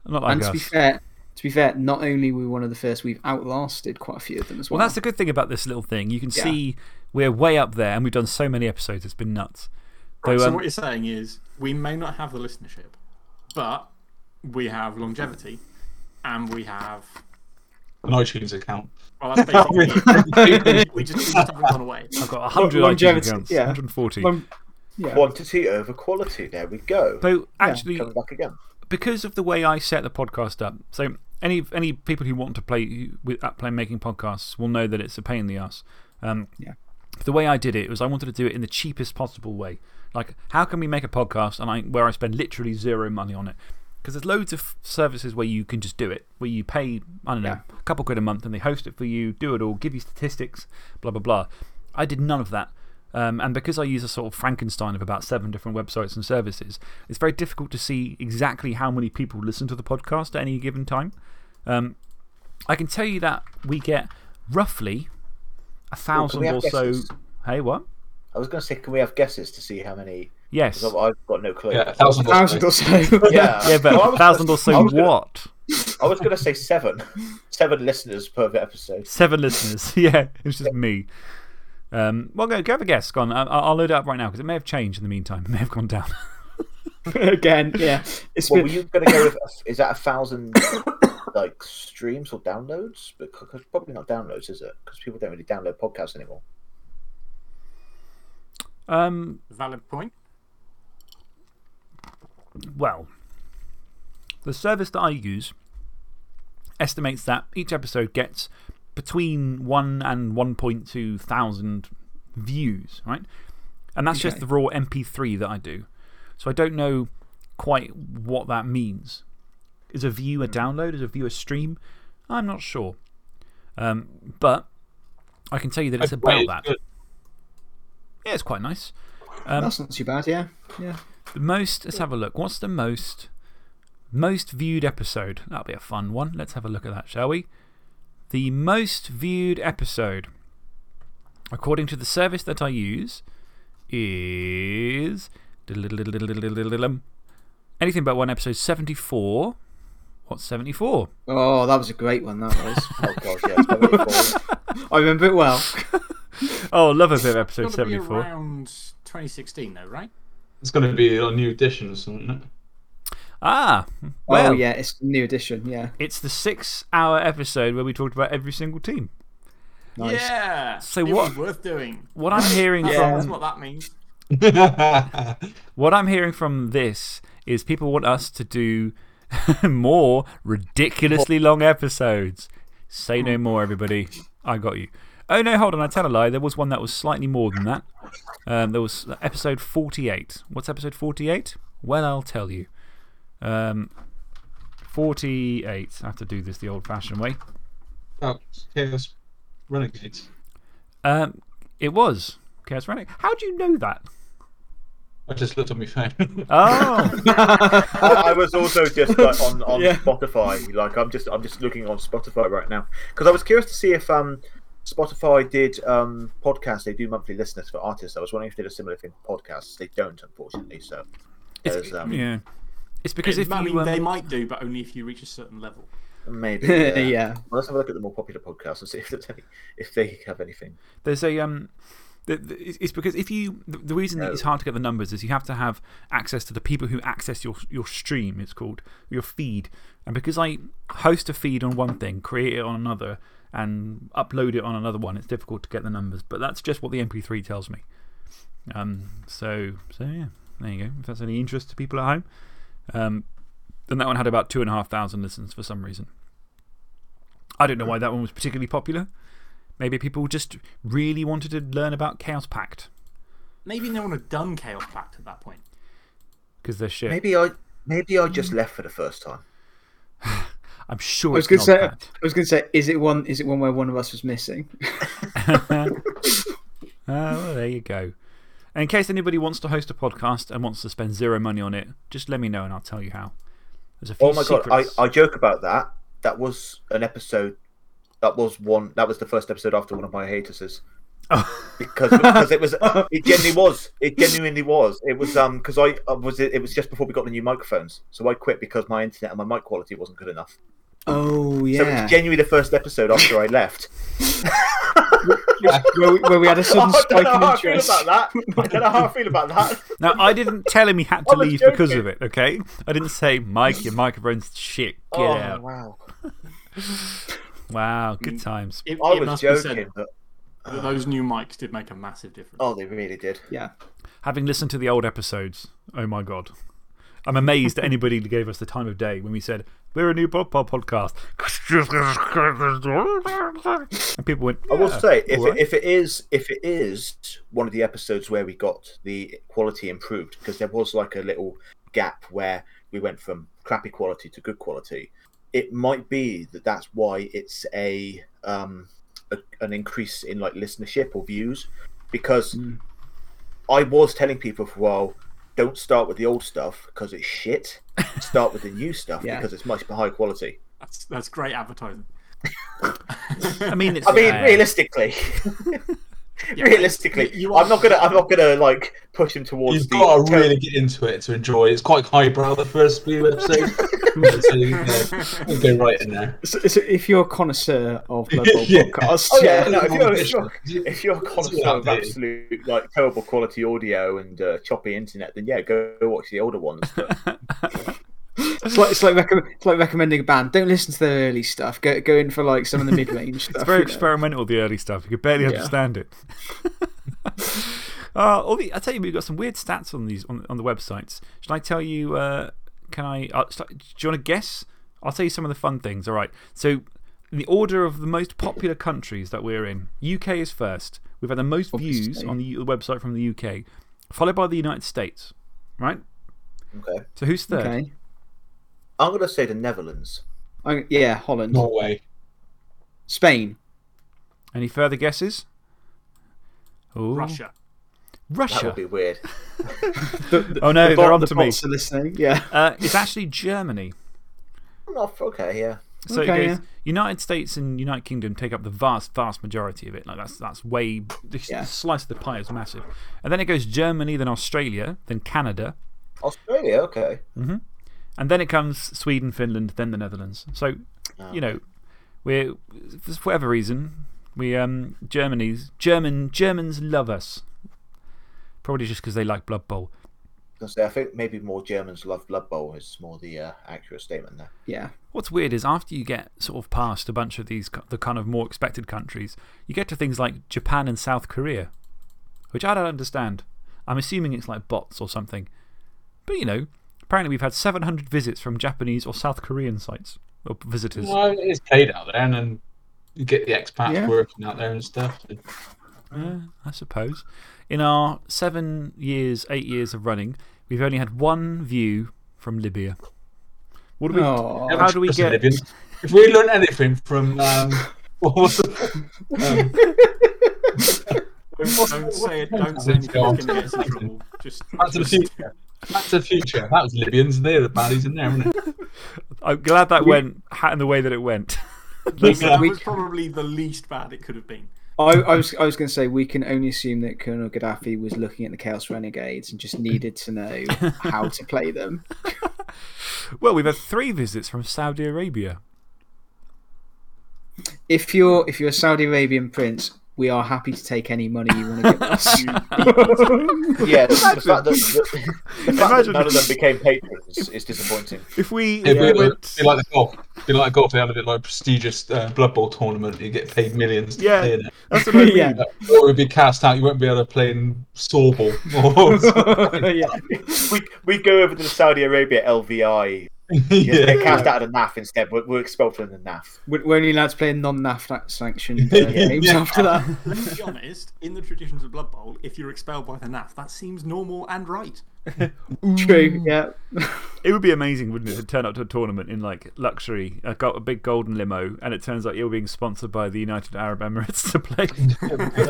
Not like and us. to be fair, to be fair, not only were we one of the first, we've outlasted quite a few of them as well. Well, that's the good thing about this little thing. You can Yeah. see we're way up there and we've done so many episodes. It's been nuts. Right, Though, so um, what you're saying is we may not have the listenership, but we have longevity and we have. An iTunes account. Well, that's basically we just, we just haven't gone away. I've got 100 longevity, iTunes accounts. yeah. 140. Um, yeah. Quantity over quality. There we go. Though, actually, Coming back again. Because of the way I set the podcast up, so any, any people who want to play with at play making podcasts will know that it's a pain in the ass. Um, Yeah. The way I did it was I wanted to do it in the cheapest possible way. Like, how can we make a podcast and I, where I spend literally zero money on it? Because there's loads of services where you can just do it, where you pay, I don't know, a couple quid a month and they host it for you, do it all, give you statistics, blah, blah, blah. I did none of that. Um, and because I use a sort of Frankenstein of about seven different websites and services, it's very difficult to see exactly how many people listen to the podcast at any given time. Um, I can tell you that we get roughly a thousand we have or so. Hey, what? I was going to say, can we have guesses to see how many? Yes. I've, I've got no clue. Yeah, a thousand. thousand or so. Yeah. Yeah, but Well, I a was thousand gonna- or so I gonna- what? I was going to say seven. seven listeners per episode. Seven listeners. Yeah, it's just me. Um, well, go, go have a guess. Go on. I- I'll, I'll load it up right now because it may have changed in the meantime. It may have gone down. Again, yeah. It's Well, been, were you going to go with, is that a thousand like streams or downloads? Because probably not downloads, is it? Because people don't really download podcasts anymore. Um, Valid point. well, the service that I use estimates that each episode gets between 1 and 1.2 thousand views, right? And that's just the raw MP3 that I do. So I don't know quite what that means. Is a view a download? Is a view a stream? I'm not sure. Um, but I can tell you that it's about that. Yeah, it's quite nice. Um, that's not too bad, yeah. Yeah. the most, let's have a look. What's the most, most viewed episode? That'll be a fun one. Let's have a look at that, shall we? The most viewed episode, according to the service that I use, is. Anything but one episode 74. What's 74? Oh, that was a great one, that was. Oh, gosh, yeah. It's probably four. I remember it well. Oh, love a bit of episode It's got to be 74. around 2016, though, right? It's going to be a new edition or something. Isn't it? Ah, well, oh, yeah, it's new edition, yeah. it's the six hour episode where we talked about every single team. Nice. Yeah. So it what- Was worth doing. What I'm hearing That's, from. that's what that means. What I'm hearing from this is people want us to do more ridiculously long episodes. Say no more, everybody. I got you. Oh, no, hold on. I tell a lie. There was one that was slightly more than that. Um, there was episode 48. What's episode 48? Well, I'll tell you. Um, 48. I have to do this the old fashioned way. Oh, Chaos Renegades. Um, it was Chaos Running. How do you know that? I just looked on my phone. Oh, I, I was also just like on, on Yeah. Spotify. Like I'm just I'm just looking on Spotify right now because I was curious to see if um Spotify did um podcasts. They do monthly listeners for artists. I was wondering if they did a similar thing for podcasts. They don't, unfortunately. So there's um yeah. It's because if I you. mean, they um, might do, but only if you reach a certain level. maybe yeah. yeah. Well, let's have a look at the more popular podcasts and see if there's any if they have anything. There's a um, the, the, it's it's because if you the, the reason that it's hard to get the numbers is you have to have access to the people who access your your stream. It's called your feed, and because I host a feed on one thing, create it on another, and upload it on another one, it's difficult to get the numbers. But that's just what the MP3 tells me. Um, so so yeah, there you go. If that's any interest to people at home, um, then that one had about two and a half thousand listens for some reason. I don't know why that one was particularly popular. Maybe people just really wanted to learn about Chaos Pact Maybe no one had done Chaos Pact at that point. because they're shit. Maybe I maybe I just left for the first time. I'm sure I was it's going to say, old I was going to say, is it one? Is it one where one of us was missing? pact. Oh, well, there you go. And in case anybody wants to host a podcast and wants to spend zero money on it, just let me know and I'll tell you how. There's a few Oh my god, I. I joke about that. That was an episode. That was one. That was the first episode after one of my hiatuses. because because it was it genuinely was it genuinely was it was um because I I was it, it was just before we got the new microphones so I quit because my internet and my mic quality wasn't good enough Oh yeah. so it was genuinely the first episode after I left where, we, where we had a sudden I don't spike know in how I feel interest. about that I don't know how I feel about that Now, I didn't tell him he had I to was leave because of it, okay? I didn't say, Mike, your microphone's shit. Get oh out. wow Wow, good mm. times. It, I it was must be joking said but that those new mics did make a massive difference. oh they really did Yeah, Having listened to the old episodes, oh my God. I'm amazed that anybody gave us the time of day when we said, we're a new pop pop podcast. And people went, I will say if all it, if it is if it is one of the episodes where we got the quality improved because there was like a little gap where we went from crappy quality to good quality, it might be that that's why it's a um a, an increase in like listenership or views because Mm. I was telling people for a while. Don't start with the old stuff because it's shit. Start with the new stuff Yeah. because it's much higher quality. That's, that's great advertising. I mean, it's. I mean, uh, realistically, realistically, you I'm not gonna, I'm not gonna like push him towards You've the. got to really get into it to enjoy it. It's quite highbrow, the first few episodes. so you know, go right in there. so, so if you're a connoisseur of Blood Bowl Yeah. podcasts, Oh yeah, yeah, no, if you're, if you're, if you're a connoisseur of absolute like terrible quality audio and uh, choppy internet, then yeah, go, go watch the older ones. But it's like it's like, recommend, it's like recommending a band. Don't listen to the early stuff. Go go in for like some of the mid range stuff. It's very you know. experimental, the early stuff. You could barely Yeah. understand it. uh, all the, I tell you, we've got some weird stats on, these, on, on the websites. Should I tell you? Uh, can I? Uh, st- do you want to guess? I'll tell you some of the fun things. All right. So, in the order of the most popular countries that we're in, UK is first. We've had the most views on the U- website from the UK, followed by the United States. Right? okay, So, who's third? Okay. I'm gonna say the Netherlands. I, yeah, Holland, Norway. Spain. Any further guesses? Ooh. Russia. That Russia. would be weird. The, the, Oh, no, the they're bot- on the to me. bots are listening. Yeah. Uh, it's actually Germany. Oh, okay, yeah. So Okay, it goes, yeah. United States and United Kingdom take up the vast, vast majority of it. Like that's, that's way. The Yeah. slice of the pie is massive. And then it goes Germany, then Australia, then Canada. Australia, okay. And then it comes Sweden, Finland, then the Netherlands. So, you know, we're, for whatever reason, we, um, Germany's, German, Germans love us. Probably just because they like Blood Bowl. I say, I think maybe more Germans love Blood Bowl is more the uh, accurate statement there. Yeah. What's weird is after you get sort of past a bunch of these, the kind of more expected countries, you get to things like Japan and South Korea, which I don't understand. I'm assuming it's like bots or something. But you know, apparently we've had 700 visits from Japanese or South Korean sites or visitors. Well, it is paid out there, and then you get the expats Yeah. working out there and stuff. so- Uh, I suppose. In our seven years, eight years of running, we've only had one view from Libya. What do we? Oh, How do we get? Libyans, If we learn anything from. Um, what was the, um, Don't, don't say it. Don't say anything that's going to get us in trouble. Just, Back to the just- future. Back to the future. That was Libyans. They're the baddies in there, weren't they? I'm glad that went in the way that it went. I that we- was probably the least bad it could have been. I, I was I was going to say we can only assume that Colonel Gaddafi was looking at the Chaos Renegades and just needed to know how to play them. well, we've had three visits from Saudi Arabia. If you're if you're a Saudi Arabian prince, we are happy to take any money you want to give us. Yeah, the, the fact that, the, the fact that none of them became patrons is, is disappointing. If we, It'd if be, we like, went, be like the golf. Be like golf. They had a bit like a prestigious uh, Blood Bowl tournament. You get paid millions to Yeah. play in it. that's what I mean. Yeah. Or it would be cast out. You won't be able to play in Sorbal. Or yeah. We we go over to the Saudi Arabia LIV. Yeah, Get cast out of the NAF instead. We're, we're expelled from the NAF. We're we're only allowed to play non-NAF sanctioned uh, Yeah. games after that. Let's be honest, in the traditions of Blood Bowl, if you're expelled by the NAF, that seems normal and right. True. Mm. Yeah. It would be amazing, wouldn't it, to turn up to a tournament in like luxury, a, a big golden limo, and it turns out you're being sponsored by the United Arab Emirates to play.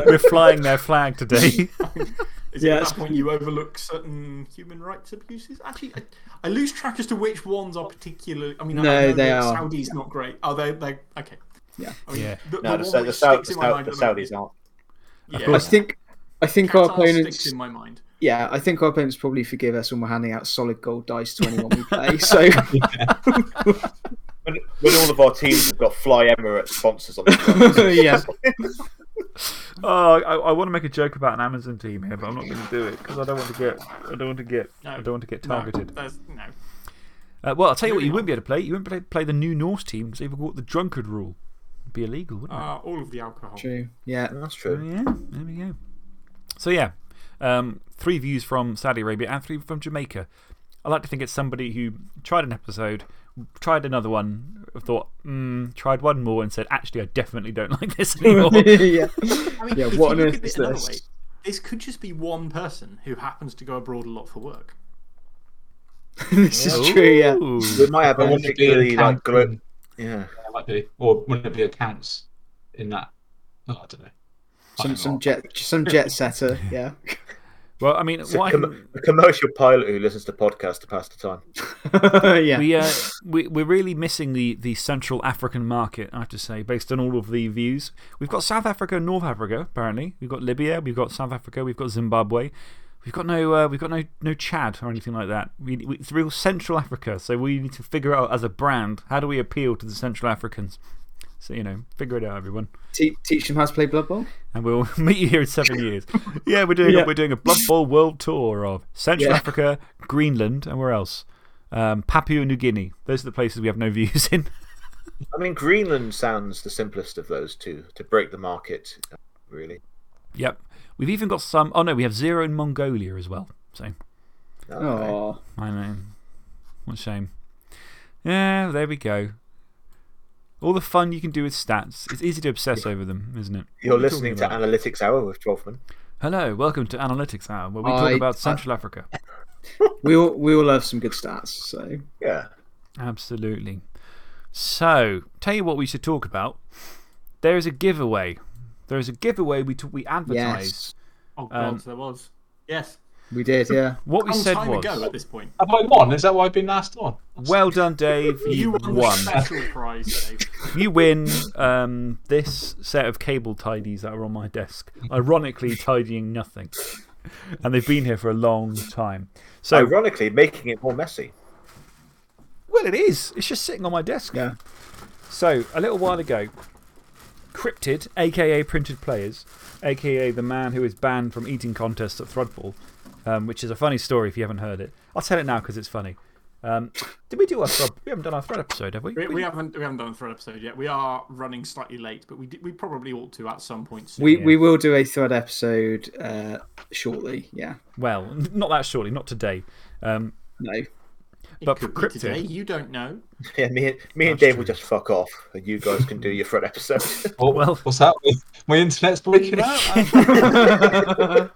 We're flying their flag today. Is Yeah, it at that point you overlook certain human rights abuses? Actually, I, I lose track as to which ones are particularly. I mean, I No, know they that are. Saudi's not great. Oh, they they okay. Yeah. I mean, Yeah. The, No, the the, one the, which Sau- sticks the, in my Sau- mind the Saudis aren't. Yeah, I think I think our opponents. sticks in my mind. Yeah, I think our opponents probably forgive us when we're handing out solid gold dice to anyone we play. So When, when all of our teams have got Fly Emirates sponsors on the front. yeah, Oh, I, I want to make a joke about an Amazon team here, but I'm not going to do it because I don't want to get, I don't want to get, No. I don't want to get targeted. there's- no. Uh, well, I'll tell you what, you Moving wouldn't be able to play. You wouldn't be able to play the new Norse team because they've got the drunkard rule. It'd be illegal, wouldn't it? Uh, all of the alcohol. true. Yeah, That's Oh, true. yeah, there we go. So, yeah, um, three views from Saudi Arabia and three from Jamaica. I like to think it's somebody who tried an episode, tried another one, thought, hmm, tried one more, and said, actually, I definitely don't like this anymore. yeah. I mean, Yeah, what you on earth is this? way, this could just be one person who happens to go abroad a lot for work. this is true. Yeah, Ooh. We might have a Or wouldn't it particularly like account? glo- yeah. It might be. Or wouldn't it be accounts in that? Oh, I don't know. I some don't some know. jet some jet setter. Yeah, Well, I mean, It's a, com- a commercial pilot who listens to podcasts to pass the time. yeah. we, uh, we, we're really missing the, the Central African market, I have to say, based on all of the views. We've got South Africa and North Africa, apparently. We've got Libya, we've got South Africa, we've got Zimbabwe. We've got no, uh, we've got no, no Chad or anything like that. We, we, it's real Central Africa, so we need to figure out as a brand how do we appeal to the Central Africans. So, you know, figure it out, everyone. Te- teach them how to play Blood Bowl. And we'll meet you here in seven years. Yeah, we're doing, Yeah. we're doing a Blood Bowl world tour of Central Yeah. Africa, Greenland, and where else? Um, Papua New Guinea. Those are the places we have no views in. I mean, Greenland sounds the simplest of those two to break the market, really. Yep. We've even got some. Oh, no, we have zero in Mongolia as well. So, Oh, I know. What a shame. Yeah, there we go. All the fun you can do with stats. It's easy to obsess over them, isn't it? You're What are listening to talking? Analytics Hour with Twelfthman. Hello, welcome to Analytics Hour, where we I- talk about I- Central Africa. we all we all love some good stats. So Yeah. Absolutely. So, tell you what we should talk about. There is a giveaway. There is a giveaway we, t we advertised. yes, Oh, God, Um, there was. Yes. we did. Yeah. What we Long said time was ago at this point. Have I won? Is that why I've been last on? Well done, Dave. You You won won. special prize, Dave. You win um, this set of cable tidies that are on my desk. Ironically, tidying nothing. And they've been here for a long time. So, Ironically, making it more messy. well, it is. It's just sitting on my desk. Yeah. So, a little while ago, Cryptid, aka Printed Players, aka the man who is banned from eating contests at Thrudball, um, which is a funny story if you haven't heard it. I'll tell it now because it's funny. Um, did we do our Thrud? We haven't done our Thrud episode, have we? We, we, haven't, we haven't done a Thrud episode yet. We are running slightly late, but we, d- we probably ought to at some point soon. We Yeah. we will do a Thrud episode uh, shortly. Yeah. Well, not that shortly, not today. Um, No. It but could for be Cryptid- today. You don't know. Yeah, me, and- me and Dave true. will just fuck off, and you guys can do your Thrud episode. Oh, Well- what's that? My internet's breaking out.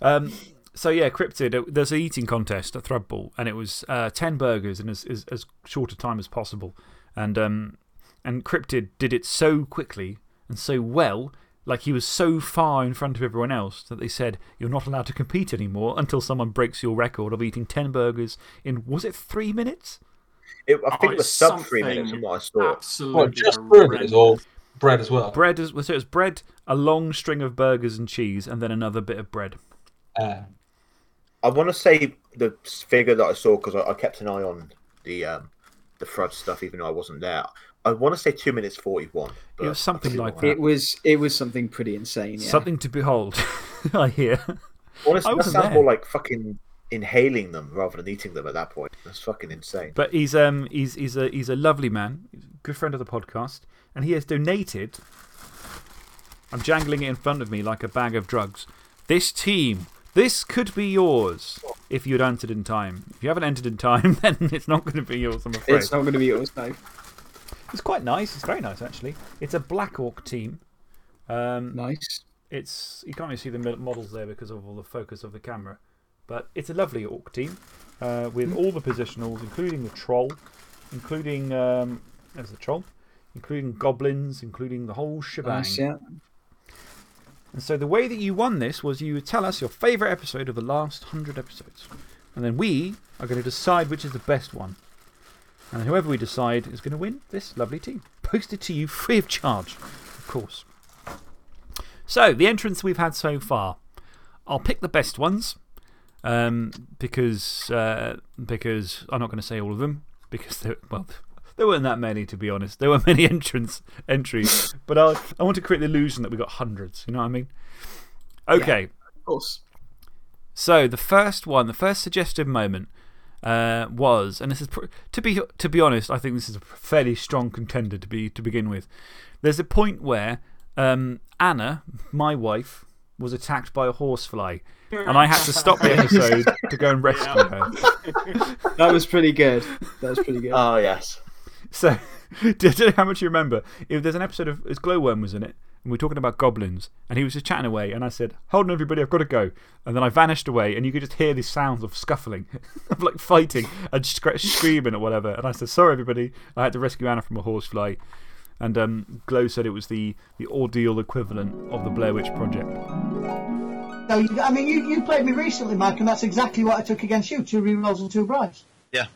um, So, yeah, Cryptid, uh, there's an eating contest at Thrudball, and it was uh, 10 burgers in as, as, as short a time as possible. And, um, and Cryptid did it so quickly and so well, like he was so far in front of everyone else, that they said, You're not allowed to compete anymore until someone breaks your record of eating 10 burgers in, was it three minutes? It, I think Oh, it was sub three something minutes from what I saw. Absolutely. What, just burgers or bread as well? Bread, is, so it was bread, a long string of burgers and cheese, and then another bit of bread. Uh, I want to say the figure that I saw because I, I kept an eye on the um, the Thrud stuff, even though I wasn't there. I want to say two minutes forty one. It was something like It was, it was something pretty insane. Yeah. Something to behold, I hear. Honestly, I that wasn't sounds there. more like fucking inhaling them rather than eating them at that point. That's fucking insane. But he's, um, he's, he's, a, he's a lovely man, a good friend of the podcast, and he has donated. I'm jangling it in front of me like a bag of drugs. This team, this could be yours if you'd entered in time. If you haven't entered in time, then it's not going to be yours, I'm afraid. It's not going to be yours, no. It's quite nice. It's very nice, actually. It's a Black Orc team. Um, Nice. it's, you can't really see the models there because of all the focus of the camera. But it's a lovely Orc team uh, with all the positionals, including the Troll, including. Um, there's the Troll, including Goblins, including the whole shebang. Nice, yeah. And so the way that you won this was you would tell us your favourite episode of the last 100 episodes. And then we are going to decide which is the best one. And whoever we decide is going to win this lovely team. Posted to you free of charge, of course. So, the entrants we've had so far. I'll pick the best ones um, because, uh, because I'm not going to say all of them because, well, there weren't that many, to be honest. There were many entrance, entries. But I, I want to create the illusion that we've got hundreds. You know what I mean? Okay. Of course. So, the first one, the first suggested moment uh, was, and this is, to be, to be honest, I think this is a fairly strong contender to, be, to begin with. There's a point where um, Anna, my wife, was attacked by a horsefly, and I had to stop the episode to go and rescue her. That was pretty good. That was pretty good. Oh, yes. So, do you know how much you remember? If there's an episode of it's Glowworm was in it, and we were talking about goblins, and he was just chatting away, and I said, Hold on, everybody, I've got to go. And then I vanished away, and you could just hear these sounds of scuffling, of like fighting and screaming or whatever. And I said, Sorry, everybody, I had to rescue Anna from a horsefly. And um, Glow said it was the, the ordeal equivalent of the Blair Witch Project. No, you, I mean, you, you played me recently, Mike, and that's exactly what I took against you two rerolls and two bribes. Yeah.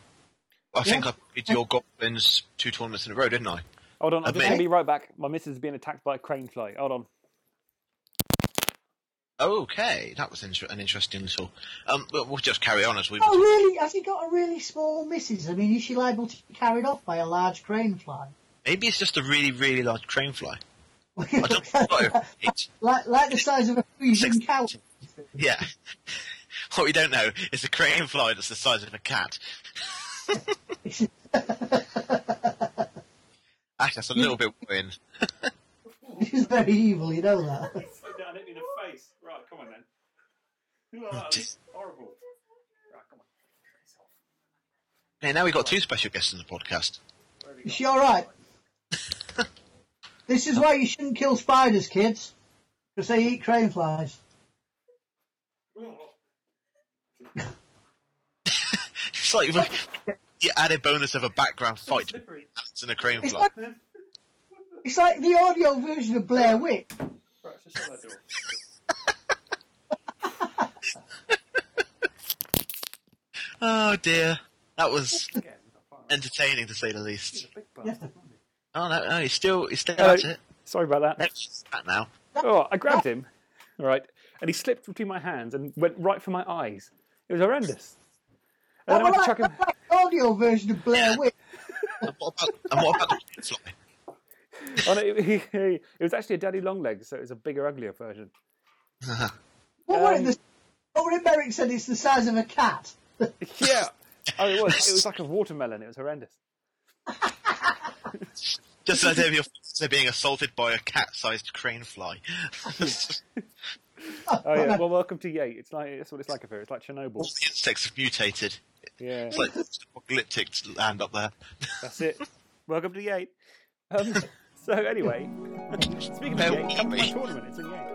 I think I beat your Goblins two tournaments in a row, didn't I? Hold on, I'm just going to be right back. My missus is being attacked by a crane fly. Hold on. Okay, that was inter- an interesting little. Um, we'll, we'll just carry on as we. Oh, really? Has he got a really small missus? I mean, is she liable to be carried off by a large crane fly? Maybe it's just a really, really large crane fly. I don't know. It's, like, like the size of a freezing cow. yeah. What we don't know is the crane fly that's the size of a cat. Actually, that's a little bit worrying. He's very evil, you know that. I don't mean the face. Right, come on then. Just- horrible. Right, come on. Hey, now we've got two special guests in the podcast. Is she alright? this is why you shouldn't kill spiders, kids. Because they eat crane flies. It's like the added bonus of a background fight to ants and a crane It's fly. like, it's like the audio version of Blair Witch. Right, just shut that door. Oh dear, that was entertaining to say the least. Oh no, no, he's still, he's still Hello. at it. Sorry about that. Let's that now. Oh, I grabbed him, right, and he slipped between my hands and went right for my eyes. It was horrendous. And then I Oh, went to like, chuck him. like the audio version of Blair Witch. And what about, and what about the crane fly? Oh, no, it, he- it was actually a daddy long legs, so it was a bigger, uglier version. What were it? Um, The, what were it? Merrick said it's the size of a cat. Yeah. Oh, it was. It was like a watermelon. It was horrendous. Just an idea of you're being assaulted by a cat-sized crane fly. Oh yeah. Well, welcome to Yate. It's like that's what it's like up here. It's like Chernobyl. All Chernobyl. the insects have mutated. Yeah. It's like apocalyptic land up there. That's it. Welcome to Yate. Um, so anyway, speaking of No, Yate, come to my tournament. It's in Yate.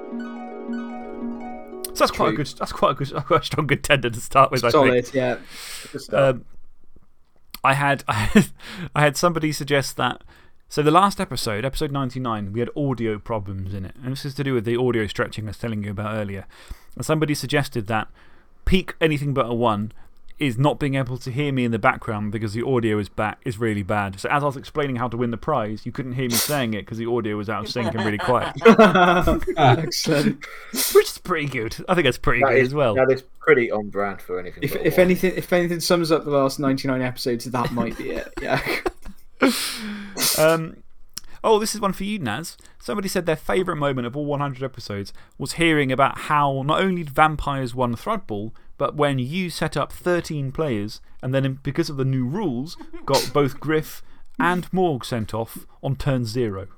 So that's quite a good, that's quite a good, quite a strong contender to start with, I think. Solid, yeah. Um, I had, I had, I had somebody suggest that. So, the last episode, episode 99, we had audio problems in it. And this is to do with the audio stretching I was telling you about earlier. And somebody suggested that peak anything but a one is not being able to hear me in the background because the audio is, back, is really bad. So, as I was explaining how to win the prize, you couldn't hear me saying it because the audio was out of sync and really quiet. Excellent. Which is pretty good. I think that's pretty That good is- as well. That is pretty on brand for anything. If, but a if one. anything, if anything sums up the last 99 episodes, that might be it. Yeah. Um, oh, this is one for you, Naz. Somebody said their favourite moment of all 100 episodes was hearing about how not only did vampires won Thrudball, but when you set up 13 players and then, because of the new rules, got both Griff and Morg sent off on turn zero.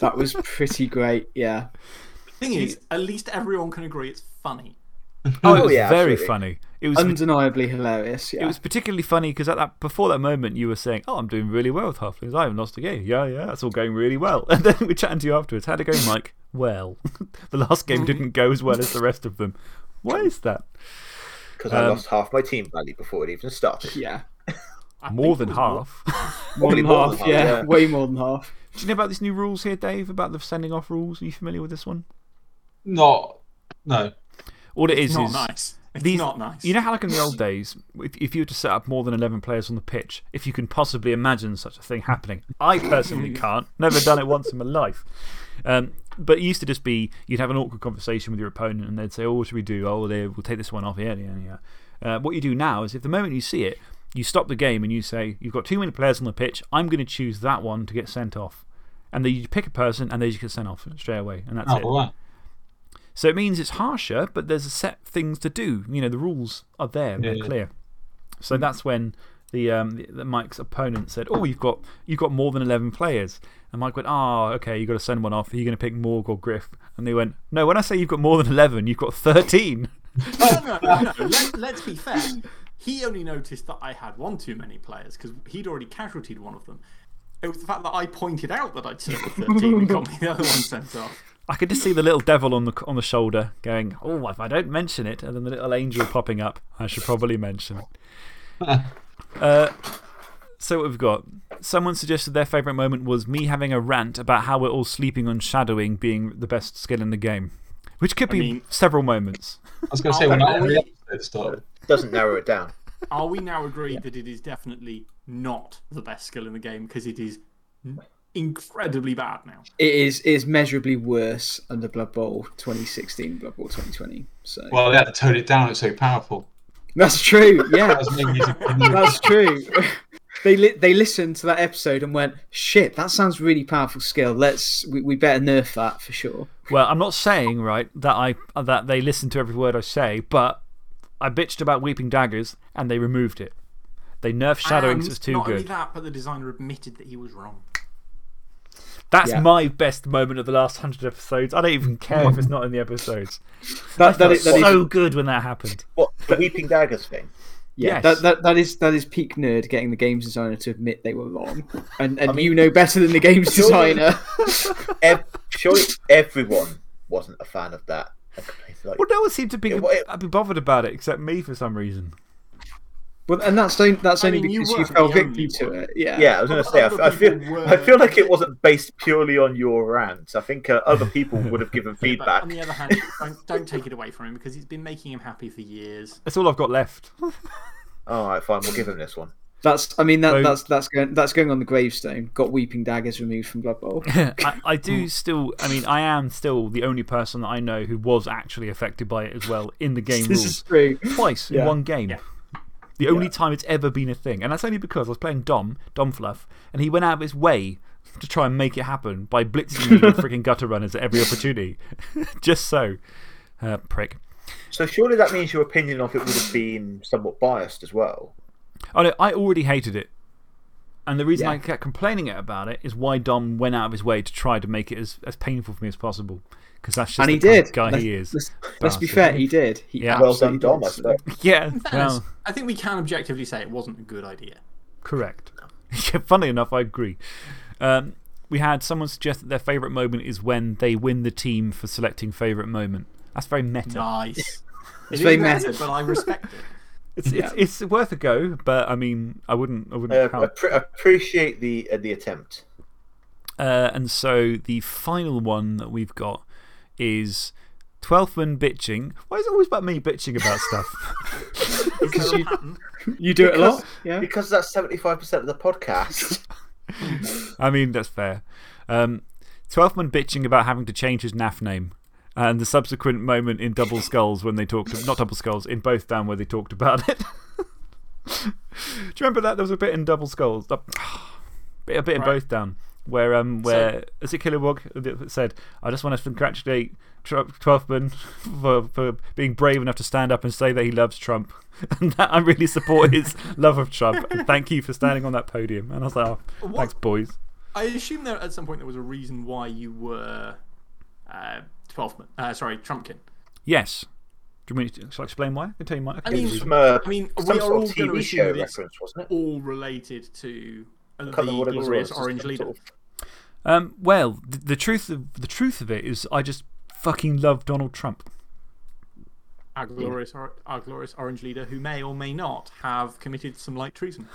That was pretty great. Yeah. The thing is, at least everyone can agree it's funny. Oh, it was yeah, very absolutely. funny. It was, Undeniably hilarious. Yeah. it was particularly funny because at that, before that moment, you were saying, Oh, I'm doing really well with Halflings. I haven't lost a game. Yeah, yeah, that's all going really well. And then we're chatting to you afterwards. How'd it go, Mike? Well, the last game didn't go as well as the rest of them. Why is that? Because I um, lost half my team value before it even started. yeah. More than half. More Probably than more half. than half, yeah. yeah. Way more than half. Do you know about these new rules here, Dave? About the sending off rules? Are you familiar with this one? Not. No. All It's is not is. nice. It's these- not nice. You know how, like in the old days, if, if you were to set up more than 11 players on the pitch, if you can possibly imagine such a thing happening? I personally can't. Never done it once in my life. Um, but it used to just be you'd have an awkward conversation with your opponent and they'd say, Oh, what should we do? Oh, they, we'll take this one off. Yeah, yeah, yeah. Uh, what you do now is if the moment you see it, you stop the game and you say, You've got too many players on the pitch, I'm going to choose that one to get sent off. And then you pick a person and they just get sent off straight away. And that's Oh, it. So it means it's harsher, but there's a set things to do. You know, the rules are there, they're Yeah, yeah. clear. So that's when the, um, the, the Mike's opponent said, Oh, you've got, you've got more than 11 players. And Mike went, Oh, okay, you've got to send one off. Are you going to pick Morg or Griff? And they went, No, when I say you've got more than 11, you've got 13. no, no, no, no. Let, let's be fair. He only noticed that I had one too many players because he'd already casualtied one of them. It was the fact that I pointed out that I'd circled 13 and got me the other one sent off. I could just see the little devil on the, on the shoulder going, Oh, if I don't mention it, and then the little angel popping up, I should probably mention it. uh, so, what we've got someone suggested their favourite moment was me having a rant about how we're all sleeping on shadowing being the best skill in the game, which could be mean- several moments. I was going to say, when I really? episode started. Doesn't narrow it down. Are we now agreed that it is definitely not the best skill in the game because it is incredibly bad now? It is, it is measurably worse under Blood Bowl 2016, Blood Bowl 2020. So. Well, they had to tone it down. It's so powerful. That's true. Yeah. That was me using- That's true. they li- they listened to that episode and went, "Shit, that sounds really powerful skill. Let's we, we better nerf that for sure." Well, I'm not saying, right, that, I, that they listened to every word I say, but I bitched about Weeping Daggers and they removed it. They nerfed shadowing because And it's too not good. only that, but the designer admitted that he was wrong. That's Yeah. my best moment of the last 100 episodes. I don't even care if it's not in the episodes. That that That is, that is so good when that happened. What? The Weeping Daggers thing? yeah. yes. That, that that is that is peak nerd getting the games designer to admit they were wrong, and and you know better than the games Surely- designer. Ev- surely everyone wasn't a fan of that. Like, Well, no one seemed to be, Yeah, what- I'd be bothered about it except me for some reason. Well, and that's only, that's I only mean, because you, weren't fell victim to it. Yeah. yeah, I was going to say, I, I feel, were- I feel like it wasn't based purely on your rant. I think uh, other people would have given But feedback. on the other hand, don't, don't take it away from him because he's been making him happy for years. That's all I've got left. All right, fine, we'll give him this one. That's I mean that So- that's that's going that's going on the gravestone. Got weeping daggers removed from Blood Bowl. I, I do still, I mean, I am still the only person that I know who was actually affected by it as well in the game this rules. is true. Twice in one game. The only time it's ever been a thing. And that's only because I was playing Dom, Dom Fluff, and he went out of his way to try and make it happen by blitzing me with freaking gutter runners at every opportunity. Just so. Uh, prick. So surely that means your opinion of it would have been somewhat biased as well. Oh, no, I already hated it. And the reason Yeah. I kept complaining about it is why Dom went out of his way to try to make it as, as painful for me as possible. Because that's just And the he type did. guy let's, he is. Let's, let's be fair, he did. He Yeah. Well done, Dom, I did. suppose. Yeah, Fairness, well, I think we can objectively say it wasn't a good idea. correct. Yeah, Funny enough, I agree. Um, we had someone suggest that their favourite moment is when they win the team for selecting favourite moment. That's very meta. Nice. It's It very meta. meta, but I respect it. It's, it's, it's worth a go, but I mean, I wouldn't. I wouldn't Uh, count. appre- appreciate the uh, the attempt. Uh, and so the final one that we've got is Twelfthman bitching. Why is it always about me bitching about stuff? Is there a pattern? You do it a lot? Yeah. Because that's seventy five percent of the podcast. I mean, that's fair. Um, Twelfthman bitching about having to change his NAF name. And the subsequent moment in Double Skulls when they talked, not Double Skulls, in both down where they talked about it. Do you remember that? There was a bit in Double Skulls, a bit, a bit in Right. both down, where, um, where is it Kilowog said, I just want to congratulate Tr- Twelfthman for, for being brave enough to stand up and say that he loves Trump. And that I really support his love of Trump. And thank you for standing on that podium. And I was like, oh, thanks, boys. I assume there at some point there was a reason why you were uh, 12th, uh, sorry, Trumpkin. Yes. Do you mean, shall I explain why? I can tell you my. I mean, From a, I mean, we are all of going to TV assume show that it's wasn't all related to uh, the I can't remember what it was. glorious orange some leader. Um, well, the, the, truth of, the truth of it is, I just fucking love Donald Trump. Our glorious, or- our glorious orange leader, who may or may not have committed some light treason.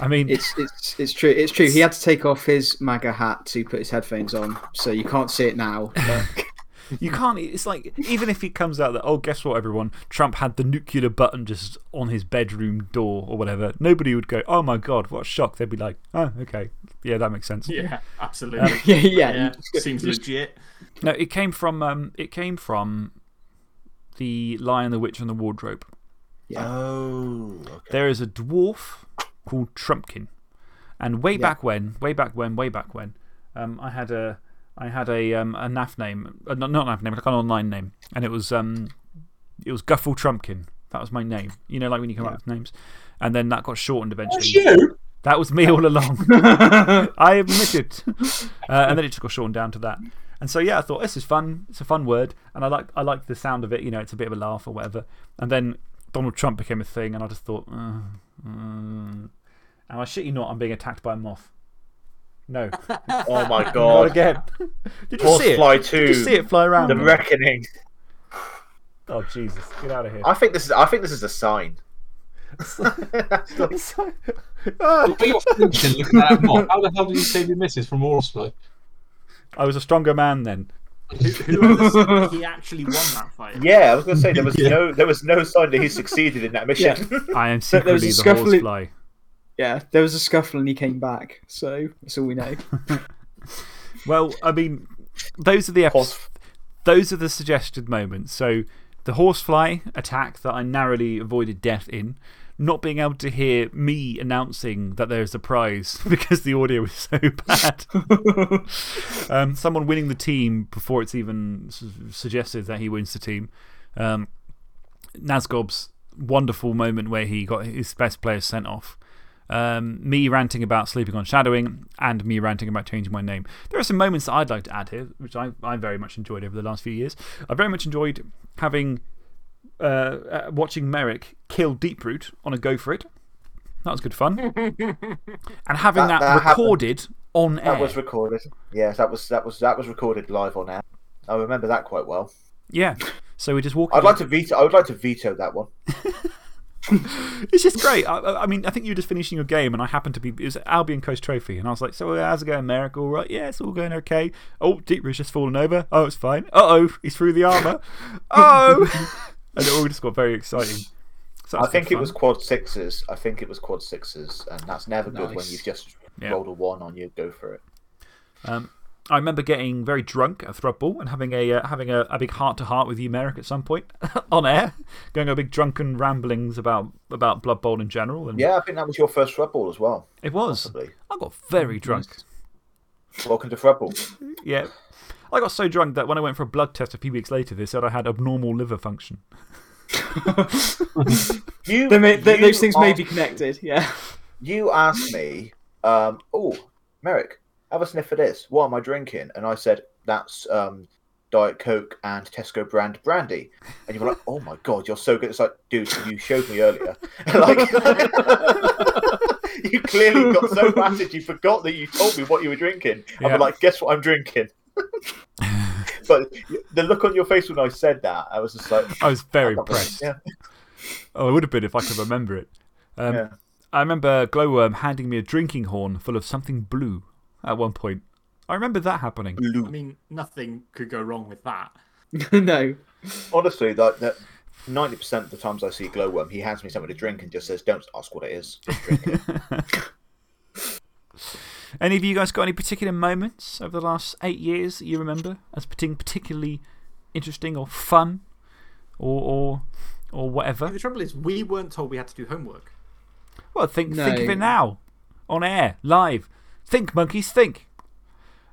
I mean, It's, it's, it's true. It's true. He had to take off his MAGA hat to put his headphones on, so you can't see it now. but- you can't. It's like, even if he comes out that, oh, guess what, everyone? Trump had the nuclear button just on his bedroom door or whatever, nobody would go, oh my god, what a shock. They'd be like, oh, okay. Yeah, that makes sense. Yeah, absolutely. yeah, yeah. yeah, seems legit. No, it came from, um, it came from The Lion, the Witch, and the Wardrobe. Oh, okay. There is a dwarf called Trumpkin. And way back when, way back when, way back when, um, I had a, I had a, um, a NAF name, uh, not, not NAF name, like an online name. And it was, um, it was Guffle Trumpkin. That was my name. You know, like when you come up with names. And then that got shortened eventually. That's you. That was me all along. I admit it. Uh, and then it just got shortened down to that. And so, yeah, I thought this is fun. It's a fun word. And I like, I like the sound of it. You know, it's a bit of a laugh or whatever. And then Donald Trump became a thing. And I just thought, uh, mm. and I shit you not, I'm being attacked by a moth. No. Oh my Not god. again. Did you see it? Horsefly Did you see it fly around? The Reckoning. oh, Jesus. Get out of here. I think this is. I think this is a sign. It's so- Ah. But you're looking at that moth. How the hell did you save your missus from horsefly? I was a stronger man then. Who, whoever he actually won that fight. yeah, I was going to say there was Yeah. no. There was no sign that he succeeded in that mission. I am there secretly a the horsefly. Yeah, there was a scuffle and he came back, so that's all we know. Well, I mean, those are the episodes. Those are the suggested moments. So, the horsefly attack that I narrowly avoided death in, not being able to hear me announcing that there's a prize because the audio was so bad. um, someone winning the team before it's even suggested that he wins the team. Um, Nazgob's wonderful moment where he got his best player sent off. Um, me ranting about sleeping on shadowing, and me ranting about changing my name. There are some moments that I'd like to add here, which I, I very much enjoyed over the last few years. I very much enjoyed having uh, uh, watching Merrick kill Deeproot on a Go For It. That was good fun. and having that, That- that happened. recorded on air. That was recorded. Yes, that was that was that was recorded live on air. I remember that quite well. yeah. So we just walk. I'd like to veto. I would like to veto that one. It's just great. I, I- mean, I think you were just finishing your game, and I happened to be. It was Albion Coast Trophy, and I was like, So, how's it going, Merrick? All right? Yeah, it's all going okay. Oh, Deeproot's just fallen over. Oh, it's fine. Uh oh, he's through the armour. oh! and it all just got very exciting. So I think it was quad sixes. I think it was quad sixes, and that's never good when you've just Yeah. rolled a one on you. Go for it. Um, I remember getting very drunk at Thrudball and having a, uh, having a, a big heart to heart with you, Merrick, at some point on air, going on big drunken ramblings about, about Blood Bowl in general. And Yeah, I think that was your first Thrudball as well. It was. Possibly. I got very drunk. Welcome to Thrudball. Yeah. I got so drunk that when I went for a blood test a few weeks later, they said I had abnormal liver function. You, They may, they, you those things may be connected, yeah. You asked me, um, oh, Merrick, have a sniff of this. What am I drinking? And I said, that's um, Diet Coke and Tesco brand brandy. And you were like, oh my God, you're so good. It's like, dude, you showed me earlier. like, you clearly got so battered you forgot that you told me what you were drinking. Yeah. I'm like, guess what I'm drinking? but the look on your face when I said that, I was just like, I was very "Oh, impressed. Yeah. Oh, it would have been if I could remember it. Um, Yeah. I remember Glowworm handing me a drinking horn full of something blue at one point. I remember that happening. I mean, nothing could go wrong with that. no. Honestly, that that ninety percent of the times I see Glowworm, he hands me something to drink and just says, "Don't ask what it is." It." Any of you guys got any particular moments over the last eight years that you remember as being particularly interesting or fun or, or, or whatever? The trouble is, we weren't told we had to do homework. Well, think, think of it now. On air, live. Think, monkeys, think.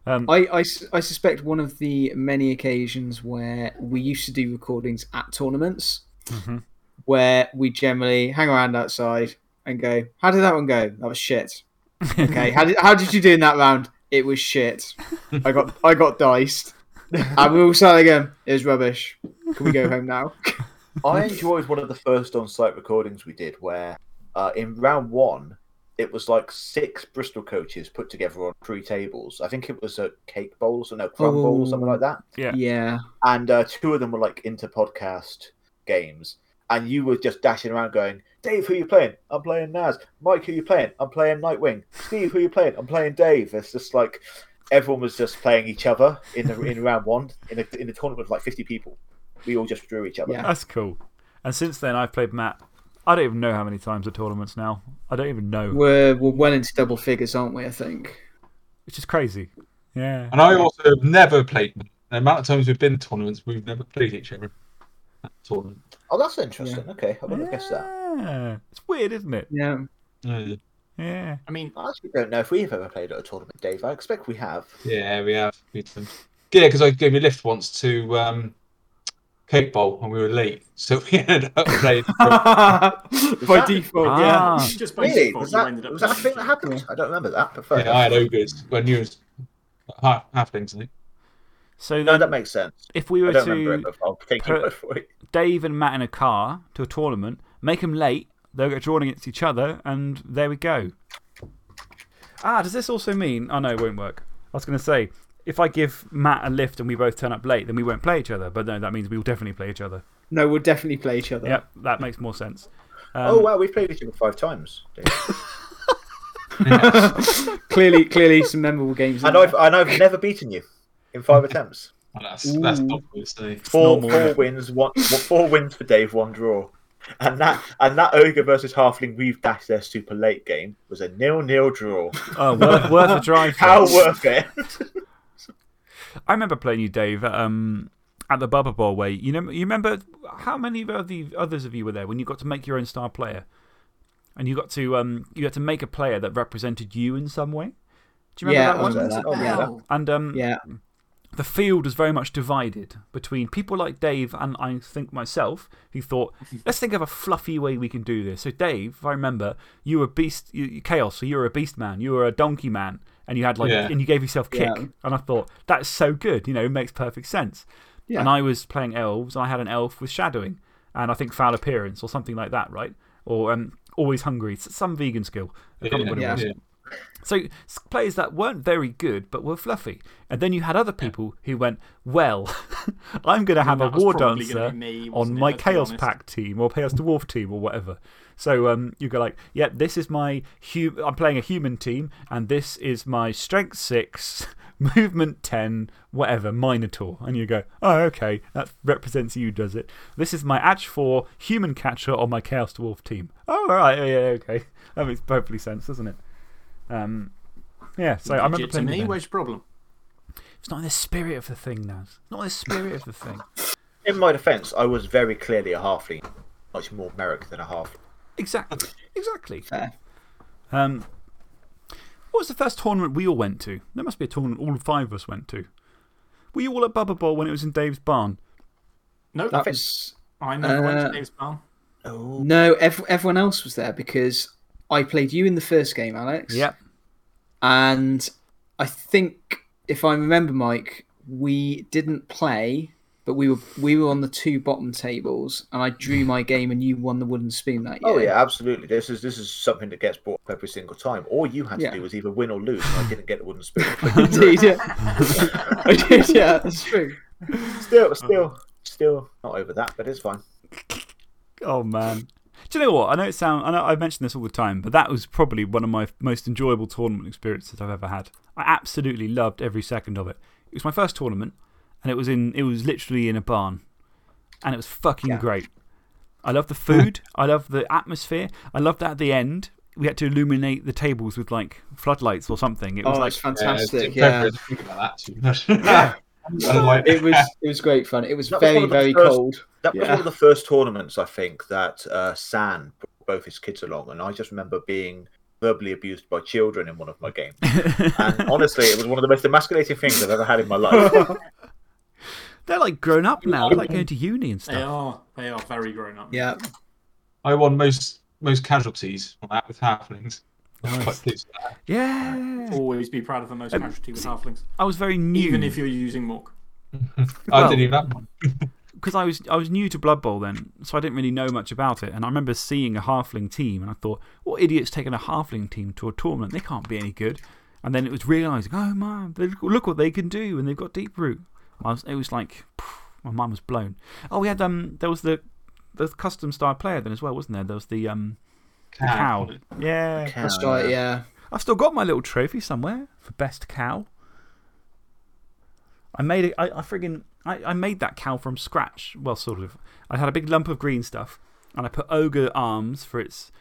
Um, I, I, s- I suspect one of the many occasions where we used to do recordings at tournaments Mhm. where we generally hang around outside and go, How did that one go? That was shit. Okay, how did, how did you do in that round? It was shit. I got, I got diced. And we all started again. It was rubbish. Can we go home now? I enjoyed one of the first on-site recordings we did, where uh, in round one, it was like six Bristol coaches put together on three tables. I think it was a cake bowl, or no crumb bowl, or something like that. Yeah. Yeah. And uh, two of them were like into podcast games, and you were just dashing around going, "Dave, who you playing? I'm playing Naz. Mike, who you playing? I'm playing Nightwing. Steve, who you playing? I'm playing Dave." It's just like everyone was just playing each other in the in round one in a in a tournament of like 50 people. We all just drew each other. Yeah. That's cool. And since then, I've played Matt. I don't even know how many times at tournaments now. I don't even know. We're, we're well into double figures, aren't we? I think. It's just crazy. Yeah. And I also have never played. The amount of times we've been to tournaments, we've never played each other. at a Tournament. Oh, that's interesting. Okay, I wouldn't have guessed that. Yeah. It's weird, isn't it? Yeah. Uh, Yeah. I mean, I actually don't know if we've ever played at a tournament, Dave. I expect we have. yeah, we have. a few times. Yeah, because I gave you a lift once to um, Cake and we were late, so we ended up playing. By that- default, Ah. just by Really? default, Was you that, ended up was that a thing that happened? I don't remember that, but fair yeah, I had ogres when you was half, halflings, I think. So No, that makes sense. if we I were don't remember it, to I'll put- word for it. Dave and Matt in a car to a tournament, make them late, they'll get drawn against each other, and there we go. Ah, does this also mean. Oh, no, it won't work. I was going to say, if I give Matt a lift and we both turn up late, then we won't play each other. But no, that means we will definitely play each other. No, we'll definitely play each other. Yep, that makes more sense. Um, oh, wow, we've played each other five times. Clearly, clearly some memorable games. and, I've, and I've never beaten you in five attempts. Well, that's that's not good to. Four, normal, four isn't wins, one, four wins for Dave, one draw. And that and that ogre versus halfling we've dashed their super late game was a nil-nil draw. Oh, worth, worth a drive. for How worth it? I remember playing you, Dave, at, um, at the Bubba Bowl where you, know, you remember how many of the others of you were there when you got to make your own star player? And you got to, um, you had to make a player that represented you in some way? Do you remember Yeah, that one? was that. Oh, yeah. Hell. And um, Yeah. the field was very much divided between people like Dave and I think myself, who thought, let's think of a fluffy way we can do this. So, Dave, if I remember, you were beast, you, you- Chaos, so you were a beast man, you were a donkey man, and you, had like, Yeah. and you gave yourself kick. Yeah. And I thought, that's so good, you know, it makes perfect sense. Yeah. And I was playing elves, and I had an elf with shadowing, and I think foul appearance or something like that, right? Or um, always hungry, some vegan skill. I can't remember what it Yeah. So, players that weren't very good but were fluffy. And then you had other people who went, Well, I'm going to have a that was War Dancer me, on my let's Chaos. Pact team or Chaos Dwarf team or whatever. So um, you go like, Yeah, this is my. Hu I'm playing a human team, and this is my Strength 6, Movement 10, whatever, Minotaur. And you go, Oh, okay, that represents you, does it? This is my Edge 4 Human Catcher on my Chaos Dwarf team. Oh, all right, yeah, yeah, okay. That makes perfectly sense, doesn't it? Um, yeah, so I remember Legit to playing. it me, then. where's your problem? It's not in the spirit of the thing, Naz. It's not in the spirit of the thing. In my defence, I was very clearly a halfling, much more Merrick than a half. Exactly. Exactly. Fair. Um, what was the first tournament we all went to? There must be a tournament all five of us went to. Were you all at Bubba Bowl when it was in Dave's barn? No, That was. I never went uh, to Dave's barn. Oh, No, ev- everyone else was there because I played you in the first game, Alex. Yep. And I think, if I remember, Mike, we didn't play, but we were we were on the two bottom tables, and I drew my game, and you won the wooden spoon that oh, year. Oh yeah, absolutely. This is this is something that gets brought up every single time. All you had to Yeah. do was either win or lose, and I didn't get the wooden spoon. Indeed, yeah. I did, yeah, that's true. Still, oh. still, still not over that, but it's fine. Oh, man. Do you know what? I know it sound, I know I mention this all the time, but that was probably one of my most enjoyable tournament experiences I've ever had. I absolutely loved every second of it. It was my first tournament, and it was, in, it was literally in a barn. And it was fucking great. I love the food. I love the atmosphere. I love that at the end, we had to illuminate the tables with like floodlights or something. It was Oh, like fantastic. Yeah, Yeah. it's think about that too much. I don't like- It was, it was great fun. It was That was very, of very first- cold. That was Yeah. one of the first tournaments, I think, that uh, San brought both his kids along. And I just remember being verbally abused by children in one of my games. and honestly, it was one of the most emasculating things I've ever had in my life. They're like grown up now. They're like going to uni and stuff. They stuff. are. They are very grown up. Yeah. I won most most casualties on that with halflings. I was quite pleased with that. Yeah. Always be proud of the most um, casualty with halflings, I was very new. even if you're using Morg. I Well- didn't even have one. because I was, I was new to Blood Bowl then, so I didn't really know much about it. And I remember seeing a halfling team, and I thought, what idiot's taking a halfling team to a tournament? They can't be any good. And then it was realising, oh man, look what they can do, and they've got deep root. I was, it was like, my mind was blown. Oh, we had, um, there was the, the custom style player then as well, wasn't there? There was the, um, the cow. Yeah. That's right, yeah. I've still got my little trophy somewhere for best cow. I made it, I, I friggin' I, I made that cow from scratch. Well, sort of. I had a big lump of green stuff, and I put ogre arms for its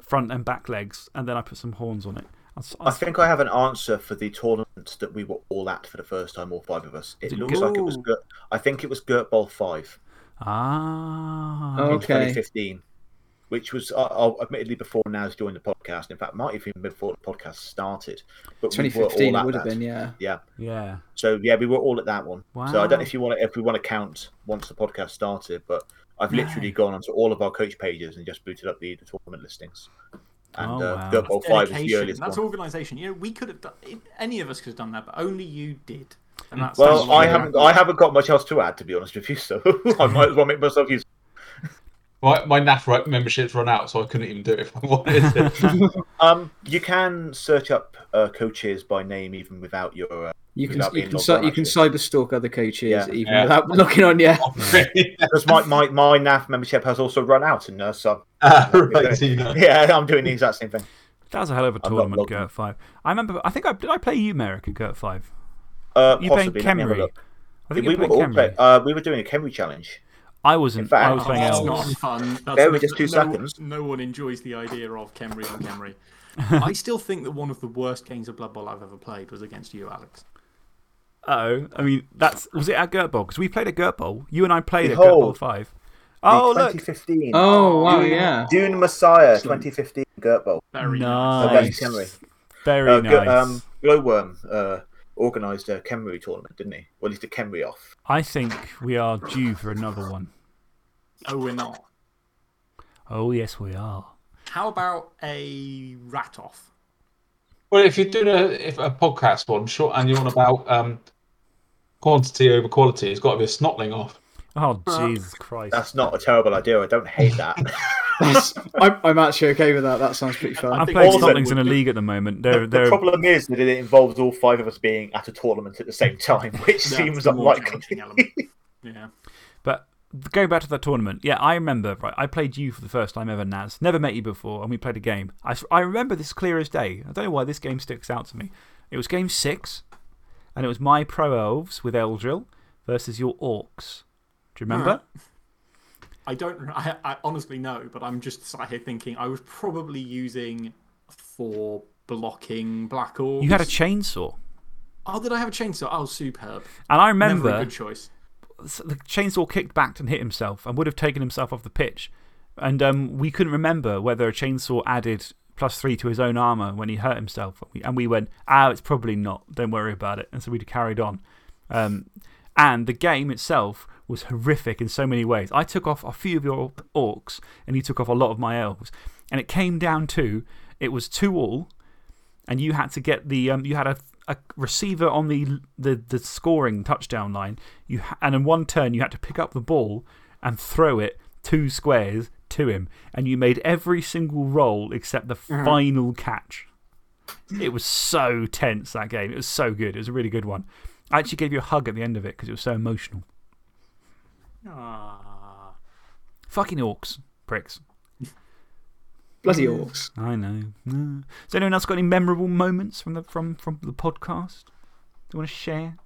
front and back legs, and then I put some horns on it. I was- I I was- think I have an answer for the tournament that we were all at for the first time, all five of us. It it looks like it was. Gert, I think it was Gert Bowl 5 ah. In Okay. 2015, which was, uh, uh, admittedly, before Naz joined the podcast. In fact, might have even before the podcast started. But we 2015 all it at would have been, yeah. Yeah. Yeah. So yeah, we were all at that one. So I don't know if you want to, if we want to count once the podcast started, but I've literally gone onto all of our coach pages and just booted up the, the tournament listings. And Oh, uh, wow. Gert Bowl Five is the earliest That's one. organisation. You know, we could have done. Any of us could have done that, but only you did. And that's Well, I all. haven't, I haven't got much else to add, to be honest with you. So I might as well make myself use. My, my NAF membership's run out, so I couldn't even do it if I wanted to. Um, you can search up uh, coaches by name even without your. Uh, You can, you can, logged on, you can cyber stalk other coaches Yeah. even Yeah. without looking on you. because my, my my NAF membership has also run out, and uh, so Ah, right, so yeah, I'm doing the exact same thing. That was a hell of a not tournament, logged Gert 5. I remember, I think I, did I play you, Merrick, at Gert 5? Uh, You playing possibly. Let me have a Khemri? I think we were played all play, uh, we were doing a Khemri challenge. I wasn't. in fact- I was playing that's elves. not fun. That's Bear no, just two no- seconds. No one enjoys the idea of Khemri on Khemri. I still think that one of the worst games of Blood Bowl I've ever played was against you, Alex. Oh. I mean, that's, was it at Gert Bowl? Because we played at Gert Bowl. You and I played at Gert Bowl 5. The Oh, look. 2015. Oh, wow, Dune, yeah. Dune Messiah 2015 Gert Bowl. Very Nice. So that's Very Uh, nice. Um, Glowworm uh, organised a Khemri tournament, didn't he? Well, at least a Khemri off. I think we are due for another one. Oh, we're not. Oh, yes, we are. How about a rat off? Well, if you're doing a, if a podcast one, short, and you're on about um, quantity over quality, it's got to be a snotling off. Oh, ah. Jesus Christ. That's not a terrible idea. I don't hate that. I'm, I'm actually okay with that. That sounds pretty fun. I'm playing also- Snotlings in a league at the moment. They're, the, they're, the problem is that it involves all five of us being at a tournament at the same time, which That's seems unlikely. Yeah. But going back to that tournament, yeah, I remember, right? I played you for the first time ever, Naz. Never met you before, and we played a game. I, I remember this clear as day. I don't know why this game sticks out to me. It was game six, and it was my Pro Elves with Eldril versus your Orcs. Do you remember? I don't. I, I honestly know, but I'm just sat here thinking I was probably using for blocking black orcs. You had a chainsaw. Oh, did I have a chainsaw? Oh, superb. And I Never a remember good choice. the chainsaw kicked back and hit himself and would have taken himself off the pitch. And um, we couldn't remember whether a chainsaw added plus three to his own armour when he hurt himself. And we went, ah, it's probably not. Don't worry about it. And so we carried on. Um, and the game itself was horrific in so many ways. I took off a few of your orcs and you took off a lot of my elves. And it came down to it was two all, and you had to get the um, you had a, a receiver on the, the, the scoring touchdown line, you and in one turn you had to pick up the ball and throw it two squares to him, and you made every single roll except the final catch. It was so tense, that game. It was so good. It was a really good one. I actually gave you a hug at the end of it because it was so emotional. Ah. Fucking orcs. Pricks. Bloody orcs. I know. No. Has anyone else got any memorable moments from the, from, from the podcast? Do you want to share?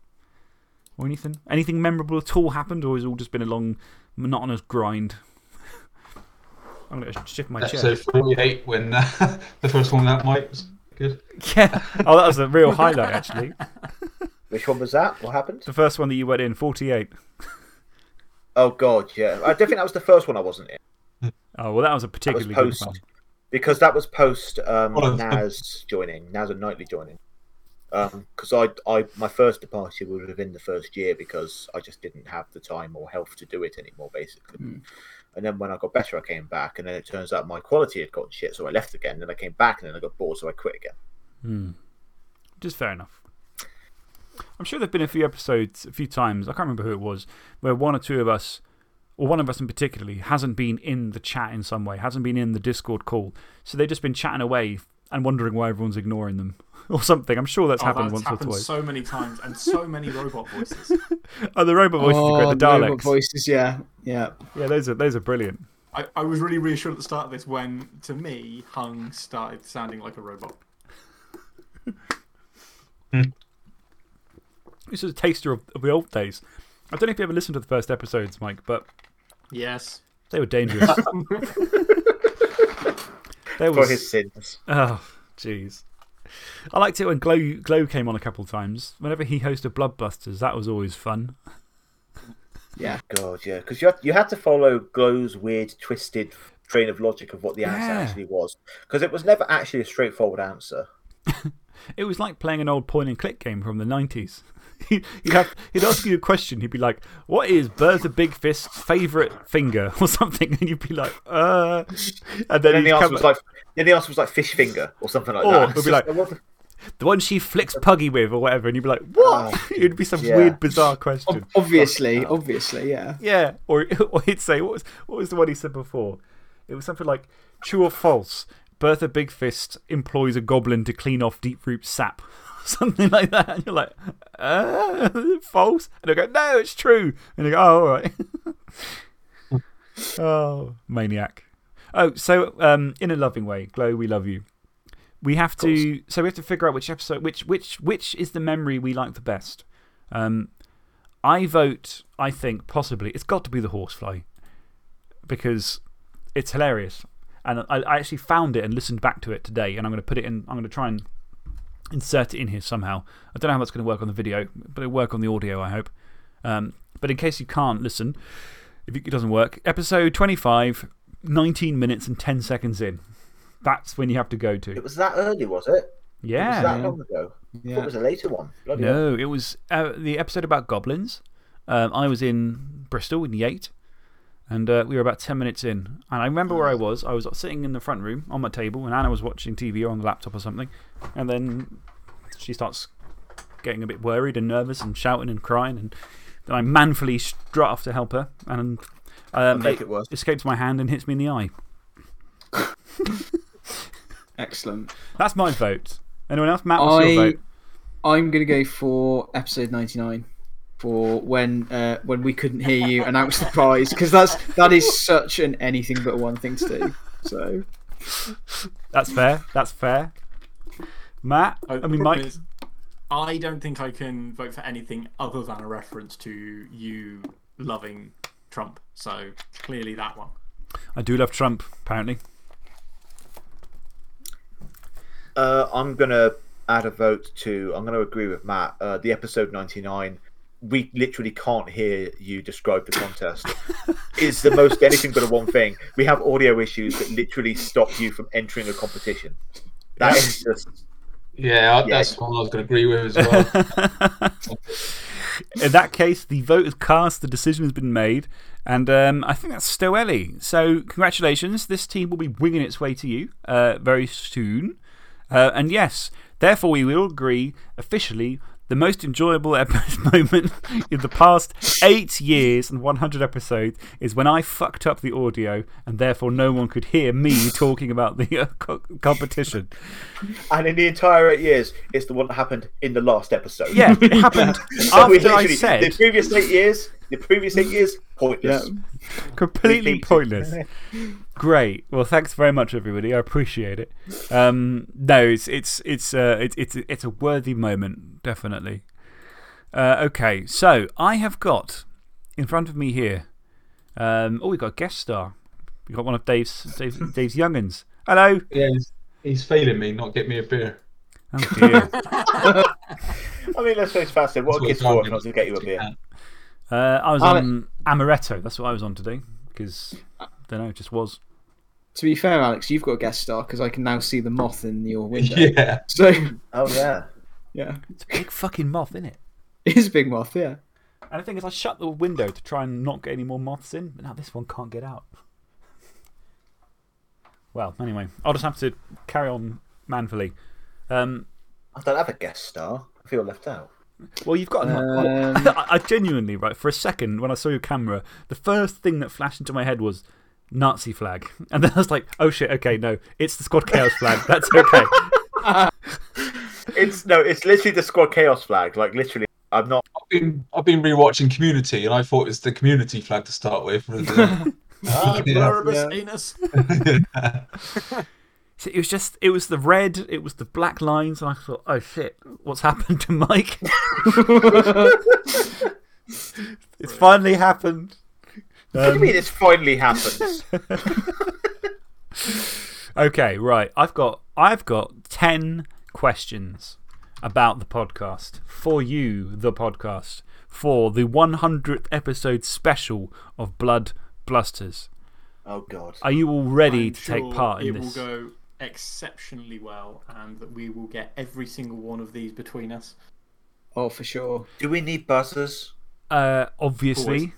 Or anything? Anything memorable at all happened, or has it all just been a long, monotonous grind? I'm going to shift my chair. Episode 48 when uh, the first one that mic was good. Yeah. Oh, that was a real highlight, actually. Which one was that? What happened? The first one that you went in, 48. Oh, God, yeah. I don't think that was the first one I wasn't in. Oh, well, that was a That was particularly good one. Because that was post um, Well, Naz joining, Naz and Knightley joining. Because I, I, my first departure was within the first year because I just didn't have the time or health to do it anymore, basically. And then when I got better, I came back, and then it turns out my quality had gotten shit, so I left again. Then I came back, and then I got bored, so I quit again. Hmm. Is fair enough. I'm sure there have been a few episodes, a few times, I can't remember who it was, where one or two of us, or one of us in particularly, hasn't been in the chat in some way, hasn't been in the Discord call. So they've just been chatting away and wondering why everyone's ignoring them or something. I'm sure that's Oh, happened that's once happened or twice. so many times and so many robot voices. Oh, the robot voices are great. Oh, The robot Daleks. voices, yeah. Yeah. Yeah, those are, those are brilliant. I, I was really reassured at the start of this when, to me, Hung started sounding like a robot. This is a taster of, of the old days. I don't know if you ever listened to the first episodes, Mike, but Yes. they were dangerous. There For his sins. Oh, jeez. I liked it when Glow, Glow came on a couple of times. Whenever he hosted Bloodblusters, that was always fun. Yeah. God, yeah. Because you had, you had to follow Glow's weird, twisted train of logic of what the answer Yeah. actually was. Because it was never actually a straightforward answer. It was like playing an old point and click game from the 90s. He'd, he'd, have, he'd ask you a question. He'd be like, What is Bertha Big Fist's favourite finger? or something. And you'd be like, Uh. And then, And then the answer was like, then the answer was like fish finger or something like Or that. it'd be like- the- the one she flicks Puggy with, or whatever. And you'd be like, What? Oh, It'd be some yeah. weird, bizarre question. Ob- obviously, obviously, yeah. Yeah, or, or he'd say, what was, what was the one he said before? It was something like, true or false, Bertha Big Fist employs a goblin to clean off deep root sap. Something like that. And you're like, uh, false? And they go, no, it's true. And they go, oh, all right. oh, maniac. Oh, so um, in a loving way, Glow, we love you. We have to, so we have to figure out which episode, which, which, which is the memory we like the best. Um, I vote, I think, possibly, it's got to be the horsefly because it's hilarious. And I, I actually found it and listened back to it today, and I'm going to put it in, I'm going to try and insert it in here somehow. I don't know how that's going to work on the video, but it'll work on the audio, I hope. Um, but in case you can't listen, if it doesn't work, episode 25, 19 minutes and 10 seconds in. That's when you have to go to. It was that early, was it? It was Yeah. that long ago. Yeah. It was a later one. Bloody hell. No, it was uh, the episode about goblins. Um, I was in Bristol in Yate, and uh, we were about 10 minutes in. And I remember where I was. I was sitting in the front room on my table, and Anna was watching TV or on the laptop or something. And then she starts getting a bit worried and nervous and shouting and crying. And then I manfully strut off to help her, and um, Make it worse. escapes my hand and hits me in the eye. Excellent. That's my vote. Anyone else? Matt, what's your vote? I'm going to go for episode 99 for when, uh, when we couldn't hear you announce the prize because that's that is such an anything but one thing to do. So, That's fair. That's fair. Matt? Uh, I mean, Mike? is, I don't think I can vote for anything other than a reference to you loving Trump. So clearly that one. I do love Trump, apparently. Uh, I'm going to add a vote to, I'm going to agree with Matt. Uh, the episode 99, we literally can't hear you describe the contest. is the most anything but a one thing. We have audio issues that literally stop you from entering a competition. That is just. Yeah, Yeah. that's one I was going to agree with as well. In that case, the vote is cast, the decision has been made, and um, I think that's Stoelli. So, congratulations. This team will be winging its way to you uh, very soon. Uh, and yes, therefore, we will agree officially the most enjoyable moment in the past eight years and 100 episodes is when I fucked up the audio and therefore no one could hear me talking about the uh, co competition. And in the entire eight years, it's the one that happened in the last episode. Yeah, it happened So after I said. The previous eight years, The previous eight years, pointless. Completely pointless. Great. Well, thanks very much, everybody. I appreciate it. Um, no, it's, it's, it's, uh, it's, it's, it's a worthy moment, definitely. Uh, okay, so I have got in front of me here. Um, oh, we've got a guest star. We've got one of Dave's, Dave's, Dave's young'uns. Hello. Yeah, he's, he's failing me, not get me a beer. Oh, dear. I mean, let's face it, what a That's what kid's for if not to get you a beer? Uh, I was Ale- on Amaretto. That's what I was on today. Because, I don't know, it just was. To be fair, Alex, you've got a guest star because I can now see the moth in your window. Yeah. So, Oh, yeah. yeah. It's a big fucking moth, isn't it? It is a big moth, yeah. And the thing is, I shut the window to try and not get any more moths in, but now this one can't get out. Well, anyway, I'll just have to carry on manfully. Um, I don't have a guest star. I feel left out. Well, you've got. Um, I, I genuinely, right, for a second, when I saw your camera, the first thing that flashed into my head was Nazi flag. And then I was like, oh shit, okay, no, it's the Squad Chaos flag. That's okay. It's no, it's literally the squad chaos flag. Like literally, I'm not. I've been, I've been rewatching Community and I thought it's the Community flag to start with. Ah, Yeah. Pluribus Yeah. anus. So it was just, it was the red, it was the black lines, and I thought, oh shit, what's happened to Mike? it's finally happened. what do you um, mean it's finally happened? Okay, right. I've got, I've got 10 questions about the podcast for you, the podcast, for the 100th episode special of Blood Blusters. oh God. Are you all ready I'm to take part in it this? will go exceptionally well, and that we will get every single one of these between us. oh, for sure. Do we need buzzers? Uh, obviously.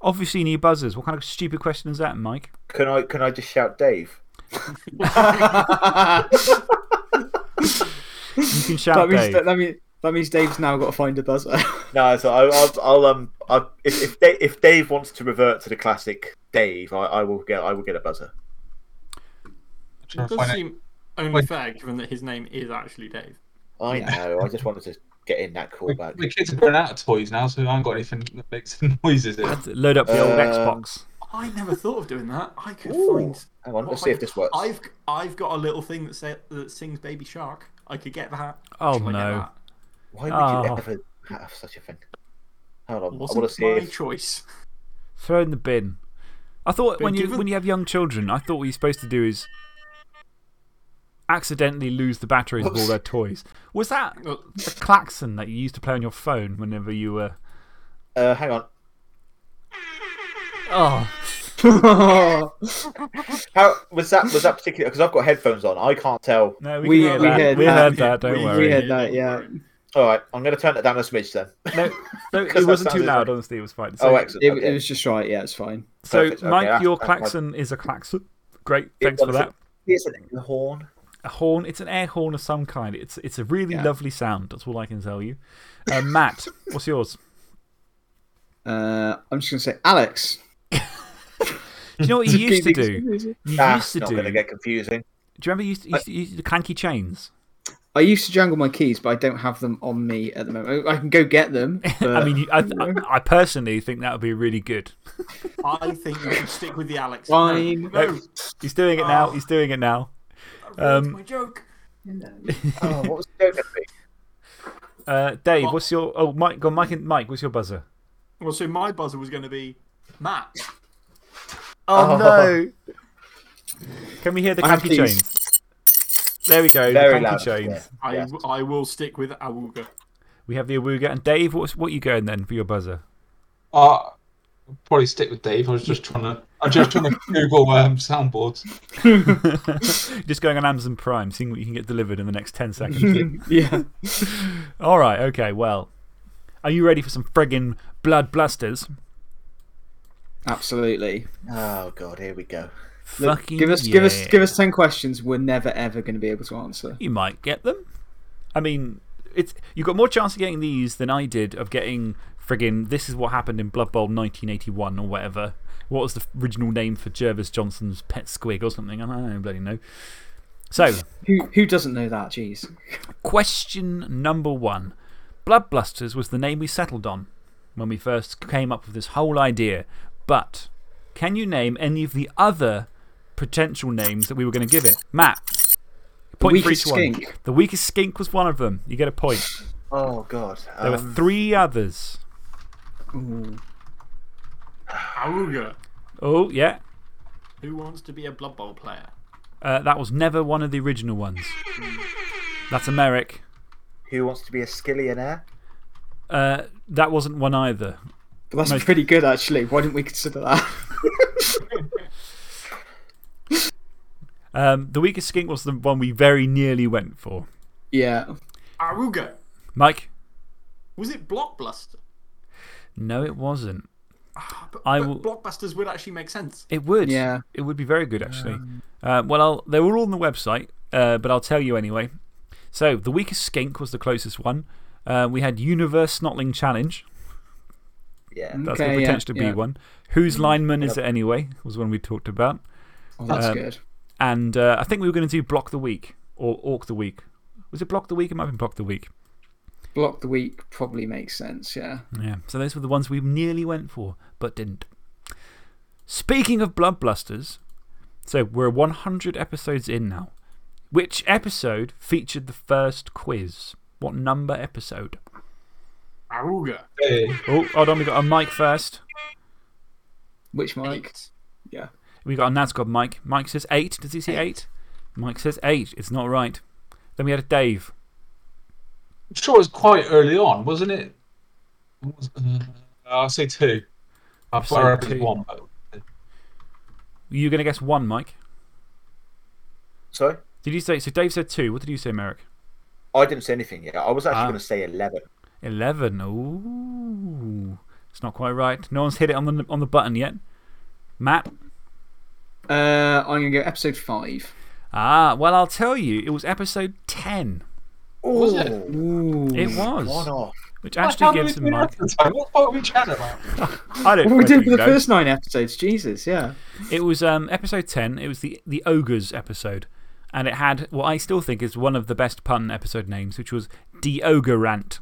Obviously, you need buzzers. What kind of stupid question is that, Mike? Can I can I just shout Dave? You can shout that, means, Dave. that, that, means, that means Dave's now got to find a buzzer. No, so I, I'll, I'll um, I, if if Dave, if Dave wants to revert to the classic Dave, I, I will get I will get a buzzer. Trying It does find seem only Wait. fair, given that his name is actually Dave. I know. I just wanted to get in that My, callback. my kids are running out of toys now, so I haven't got anything that makes noises. In. Load up the old Um, Xbox. I never thought of doing that. I could Ooh. find. Hang on, what let's if see I- if this works. I've I've got a little thing that say, that sings Baby Shark. I could get that. Oh, Shall I get no. that? Why would Oh. you ever have such a thing? Hold on, I Wasn't want to see my if choice. Throw in the bin. I thought But when you, given- when you have young children, I thought what you're supposed to do is accidentally lose the batteries of all their toys. Was that Well, the klaxon that you used to play on your phone whenever you were. Uh, hang on. Oh. How was that? Was that particular? Because I've got headphones on. I can't tell. No, we, We- hear we that. heard we that. heard that, don't We- worry. we heard that, yeah. All right, I'm going to turn it down a smidge then. No, no it wasn't too sounded- loud, honestly, it was fine. oh, So, excellent. It, okay. it was just right, yeah, it's fine. so perfect. Okay, Mike, that's- your that's klaxon is a klaxon. Great, It thanks for was a- that. Here's an horn. A horn, it's an air horn of some kind. It's, it's a really Yeah. lovely sound, that's all I can tell you. Uh, Matt, what's yours? Uh, I'm just going to say, Alex. Do you know what you used to do? things- You That's used to not do. going to get confusing. Do you remember you used to, you used to use the clanky chains? I used to jangle my keys, but I don't have them on me at the moment. I can go get them. But... I mean, you- I, I, I personally think that would be really good. I think you should stick with the Alex. Fine. No, no, He's doing it now. He's doing it now. That Um, my joke. Oh, what was the joke going to be? Uh, Dave, What? what's your. Oh, Mike, go, Mike, and Mike, what's your buzzer? Well, so my buzzer was going to be Matt. Oh, Oh. no. Can we hear the I have clanky these. chains? There we go. Very the loud. clanky chains. yeah, I, yeah. w- I will stick with Awuga. We have the Awuga. And Dave, what's, what are you going then for your buzzer? Uh, I'll probably stick with Dave. I was just trying to. I'm just trying to Google um, soundboards. Just going on Amazon Prime, seeing what you can get delivered in the next 10 seconds. yeah. All right, okay, well. Are you ready for some friggin' blood blasters? Absolutely. Oh god, here we go. Look, Fucking give us, give us, give us ten questions. We're never ever going to be able to answer. You might get them. I mean, it's, you've got more chance of getting these than I did of getting friggin' this is what happened in Blood Bowl 1981 or whatever. What was the original name for Jervis Johnson's pet squig or something? I don't bloody know. So, Who who doesn't know that? Jeez. question number one Blood Blusters was the name we settled on. when we first came up with this whole idea. But can you name any of the other potential names that we were going to give it? Matt, point for each one. skink. The weakest skink was one of them. You get a point. Oh god. There were Um, three others. Ooh. Auga. Oh, yeah. Who wants to be a Blood Bowl player? Uh, that was never one of the original ones. That's a Merrick. who wants to be a skillionaire? Uh, that wasn't one either. But that's Most- pretty good, actually. Why didn't we consider that? Um, the weakest skink was the one we very nearly went for. yeah. Aruga. Mike? Was it Blockbuster? No, it wasn't. But, I but will- Blockbusters would actually make sense. It would. Yeah. It would be very good, actually. Uh, well, I'll, they were all on the website, uh, but I'll tell you anyway. So, the weakest skink was the closest one. Uh, we had Universe Snotling Challenge. Yeah. That's Okay, the yeah, potential to be one. Whose lineman is it anyway? Was one we talked about. Oh, that's Um, good. And uh, I think we were going to do Block the Week or Orc the Week. Was it Block the Week? It might have been Block the Week. Block the week probably makes sense, yeah. Yeah, so those were the ones we nearly went for, but didn't. Speaking of Bloodblusters, so we're 100 episodes in now. Which episode featured the first quiz? What number episode? Aruga. Hey, Oh, hold on, we got a mic first. Which mic? Eight. Yeah. We got a Nazgob mic. Mike says 8. Does he say 8? Mike says 8. It's not right. Then we had a Dave. I'm sure it was quite early on, wasn't it? Was- uh, I'll say two. I Episode thought I read two. one, but Were you going to guess 1, Mike? Sorry? Did you say. So Dave said 2. What did you say, Merrick? I didn't say anything yet. I was actually Ah. going to say 11. 11. Ooh. It's not quite right. No one's hit it on the, on the button yet. Matt? Uh, I'm going to go episode 5. Ah, well, I'll tell you. It was episode 10. Was it? Ooh. It was. One off. Which actually did gives we him do Mike. the time? What part we chatting about? I don't What we did for the know. first nine episodes, Jesus, yeah. It was um, episode 10. It was the, the Ogres episode. And it had what I still think is one of the best pun episode names, which was The Ogre Rant.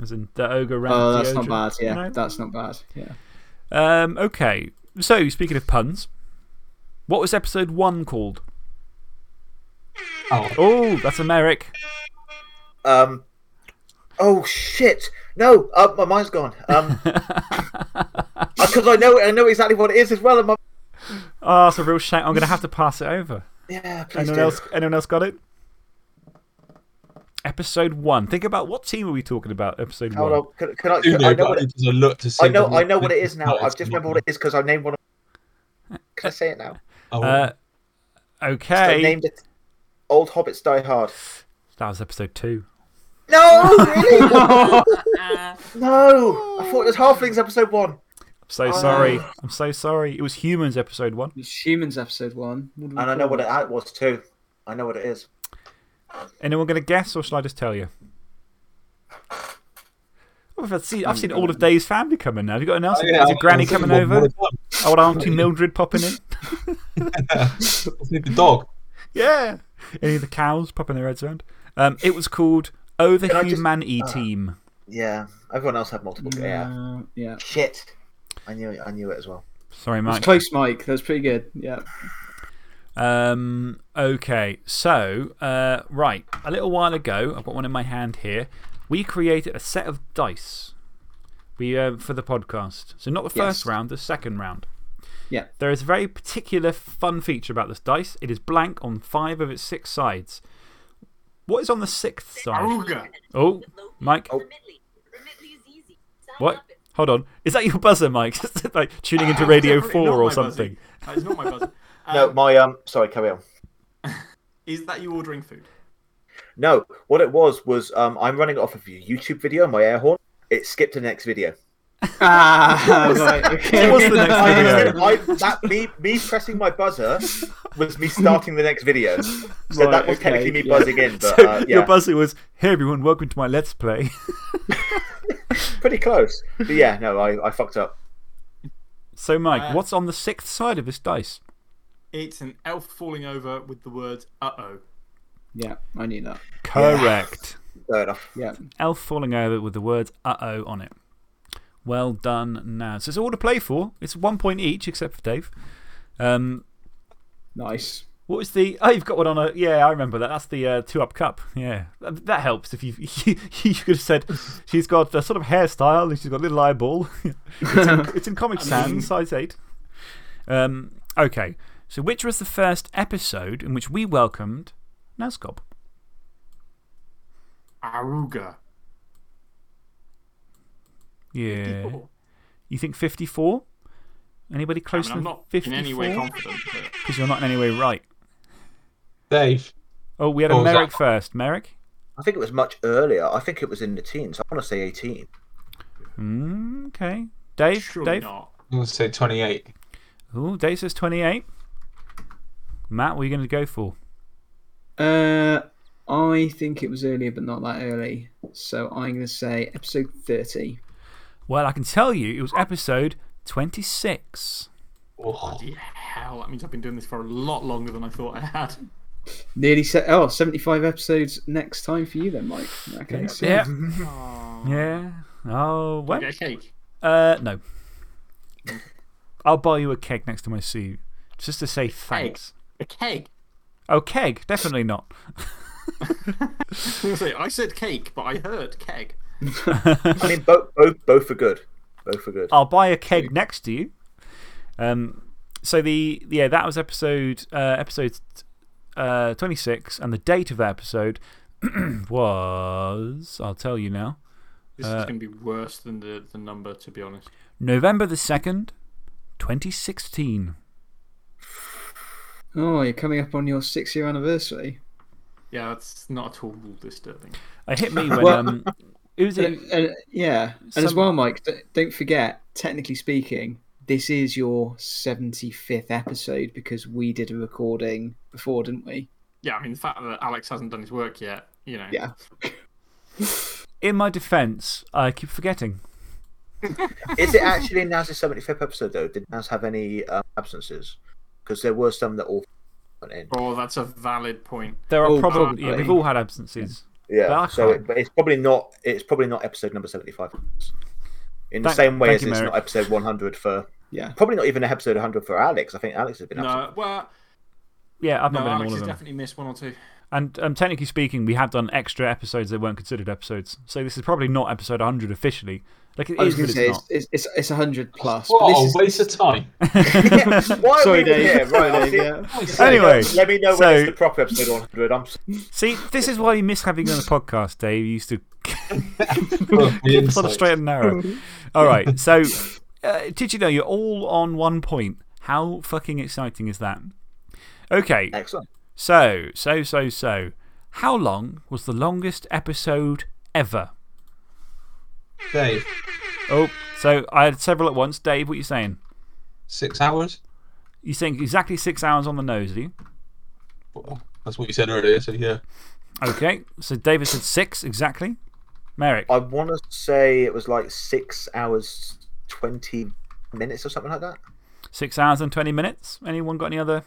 As in, the Ogre Rant. Oh, that's deodorant, not bad, yeah. you know? That's not bad, yeah. Um, okay. So, speaking of puns, what was episode 1 called? Oh, Oh, that's a Merrick. Um. Oh shit! No, uh, my mind's gone. Um, because I know I know exactly what it is as well. And my Oh, it's a real shame. I'm going to have to pass it over. yeah, please Anyone do. else, anyone else got it? Episode 1. Think about what team are we talking about? Episode Hold 1. on, can, can I? Can, know, I know but what I it, need look to see. I know. I know what it is now. I've just remembered what it is because I named one. Of, can I say it now? Oh, Uh, I okay. named it. Old Hobbits Die Hard. That was episode 2. No, really? no, I thought it was Halflings episode one. I'm so Oh. sorry. I'm so sorry. It was Humans episode 1. It's Humans episode 1. What do we And I know what it that was too. I know what it is. Anyone going to guess or shall I just tell you? Oh, I've seen, I've seen all of Dave's family coming now. Have you got anyone else? Oh, yeah, Is it Granny coming over? Old Auntie Mildred popping in? I think the dog. Yeah. Any of the cows popping their heads around? Um, it was called Oh the Can I just- Humanity Team. Yeah, everyone else had multiple. Yeah. Uh, yeah. Shit. I knew it. I knew it as well. Sorry, It was Mike. close, Mike. That was pretty good. Yeah. Um, okay, so, uh, right. A little while ago, I've got one in my hand here. We created a set of dice we, uh, for the podcast. So, not the first Yes. round, the second round. Yeah. There is a very particular fun feature about this dice. It is blank on five of its six sides. What is on the sixth side? Aruga. Oh, Mike. What? Hold on. Is that your buzzer, Mike? like tuning into Radio 4 or my buzzer. something? That is not my buzzer. No, Um, my um. Sorry, carry on. Is that you ordering food? No, what it was was um. I'm running off of your YouTube video, my air horn. It skipped to the next video. Ah, right. Okay. What was the next video? I, that, me, me pressing my buzzer was me starting the next video. So Right, that was okay, technically me yeah. buzzing in, but So, uh, your yeah, buzzer was, Hey everyone, welcome to my Let's Play. pretty close. But yeah, no, I, I fucked up. So, Mike, Uh, what's on the sixth side of this dice? It's an elf falling over with the words "uh oh." Yeah, I knew that. Correct. Fair enough. Yeah. Elf falling over with the words uh oh on it. Well done, Naz. It's all to play for. It's one point each, except for Dave. Um, Nice. what was the. Oh, you've got one on a. Yeah, I remember that. That's the uh, two up cup. Yeah. That, that helps. If you, you could have said she's got a sort of hairstyle and she's got a little eyeball. it's, in, it's in Comic Sans, size 8. Um, okay. So, which was the first episode in which we welcomed Nazgob? Aruga. Yeah. You think 54? Anybody I close mean, I'm to not 54? in any way confident. But Because you're not in any way right. Dave. Oh, we had a Merrick that? first. Merrick? I think it was much earlier. I think it was in the teens. I want to say 18. Mm, okay. Dave? surely Dave? not. I'm going to say 28. Oh, Dave says 28. Matt, what are you going to go for? Uh, I think it was earlier, but not that early. So I'm going to say episode 30. Well, I can tell you it was episode 26. Oh, Bloody hell, that means I've been doing this for a lot longer than I thought I had. Nearly se- oh, 75 episodes next time for you, then, Mike. In that case. Yeah. Oh, Yeah. Oh, Can I well. get a cake. Uh, no. I'll buy you a keg next time I see you. Just to say thanks. A keg. Oh, keg? Definitely not. I was gonna say, I said cake, but I heard keg. I mean, both, both, both are good. Both are good. I'll buy a keg next to you. Um, so the yeah, that was episode uh, episode uh, 26, and the date of that episode was I'll tell you now This Uh, is going to be worse than the, the number, to be honest. November the 2nd, 2016. Oh, you're coming up on your six year anniversary. Yeah, that's not at all disturbing. It hit me when Well- um, it was And, and, yeah. And as well, Mike, don't forget, technically speaking, this is your 75th episode because we did a recording before, didn't we? Yeah, I mean, the fact that Alex hasn't done his work yet, you know. Yeah. in my defense, I keep forgetting. Is it actually Naz's 75th episode, though? Did Naz have any um, absences? Because there were some that all went in. Oh, that's a valid point. There are Oh, probably, yeah, we've all had absences. Yeah, But I so it, but it's probably not. It's probably not episode number seventy-five. In the same way as you, it's Merrick. not episode one hundred for. Yeah. Probably not even episode one hundred for Alex. I think Alex has been No, absent. well, Yeah, I've no, not been in Alex all has of them. definitely missed one or two. And um, technically speaking, we have done extra episodes that weren't considered episodes. So this is probably not episode 100 officially. Like it I was going to say, it's it's, it's, it's, it's 100 plus. what but a is, waste of time. Why are Sorry, we Dave. here? Right, Sorry, I'll see- Dave, not. Anyway, let me know when it's the proper episode one hundred. I'm see, this is why you miss having you on the podcast, Dave. You used to The sort of insight. straight and narrow. All right, so uh, did you know you're all on one point? How fucking exciting is that? Okay, excellent. so, so, so, so. How long was the longest episode ever? Dave, Oh, so I had several at once. Dave, what are you saying? six hours? You saying exactly six hours on the nose, are you? Well, That's what you said earlier, so yeah. Okay, so David said six exactly. Merrick, I want to say it was like six hours twenty minutes or something like that. six hours and 20 minutes. Anyone got any other?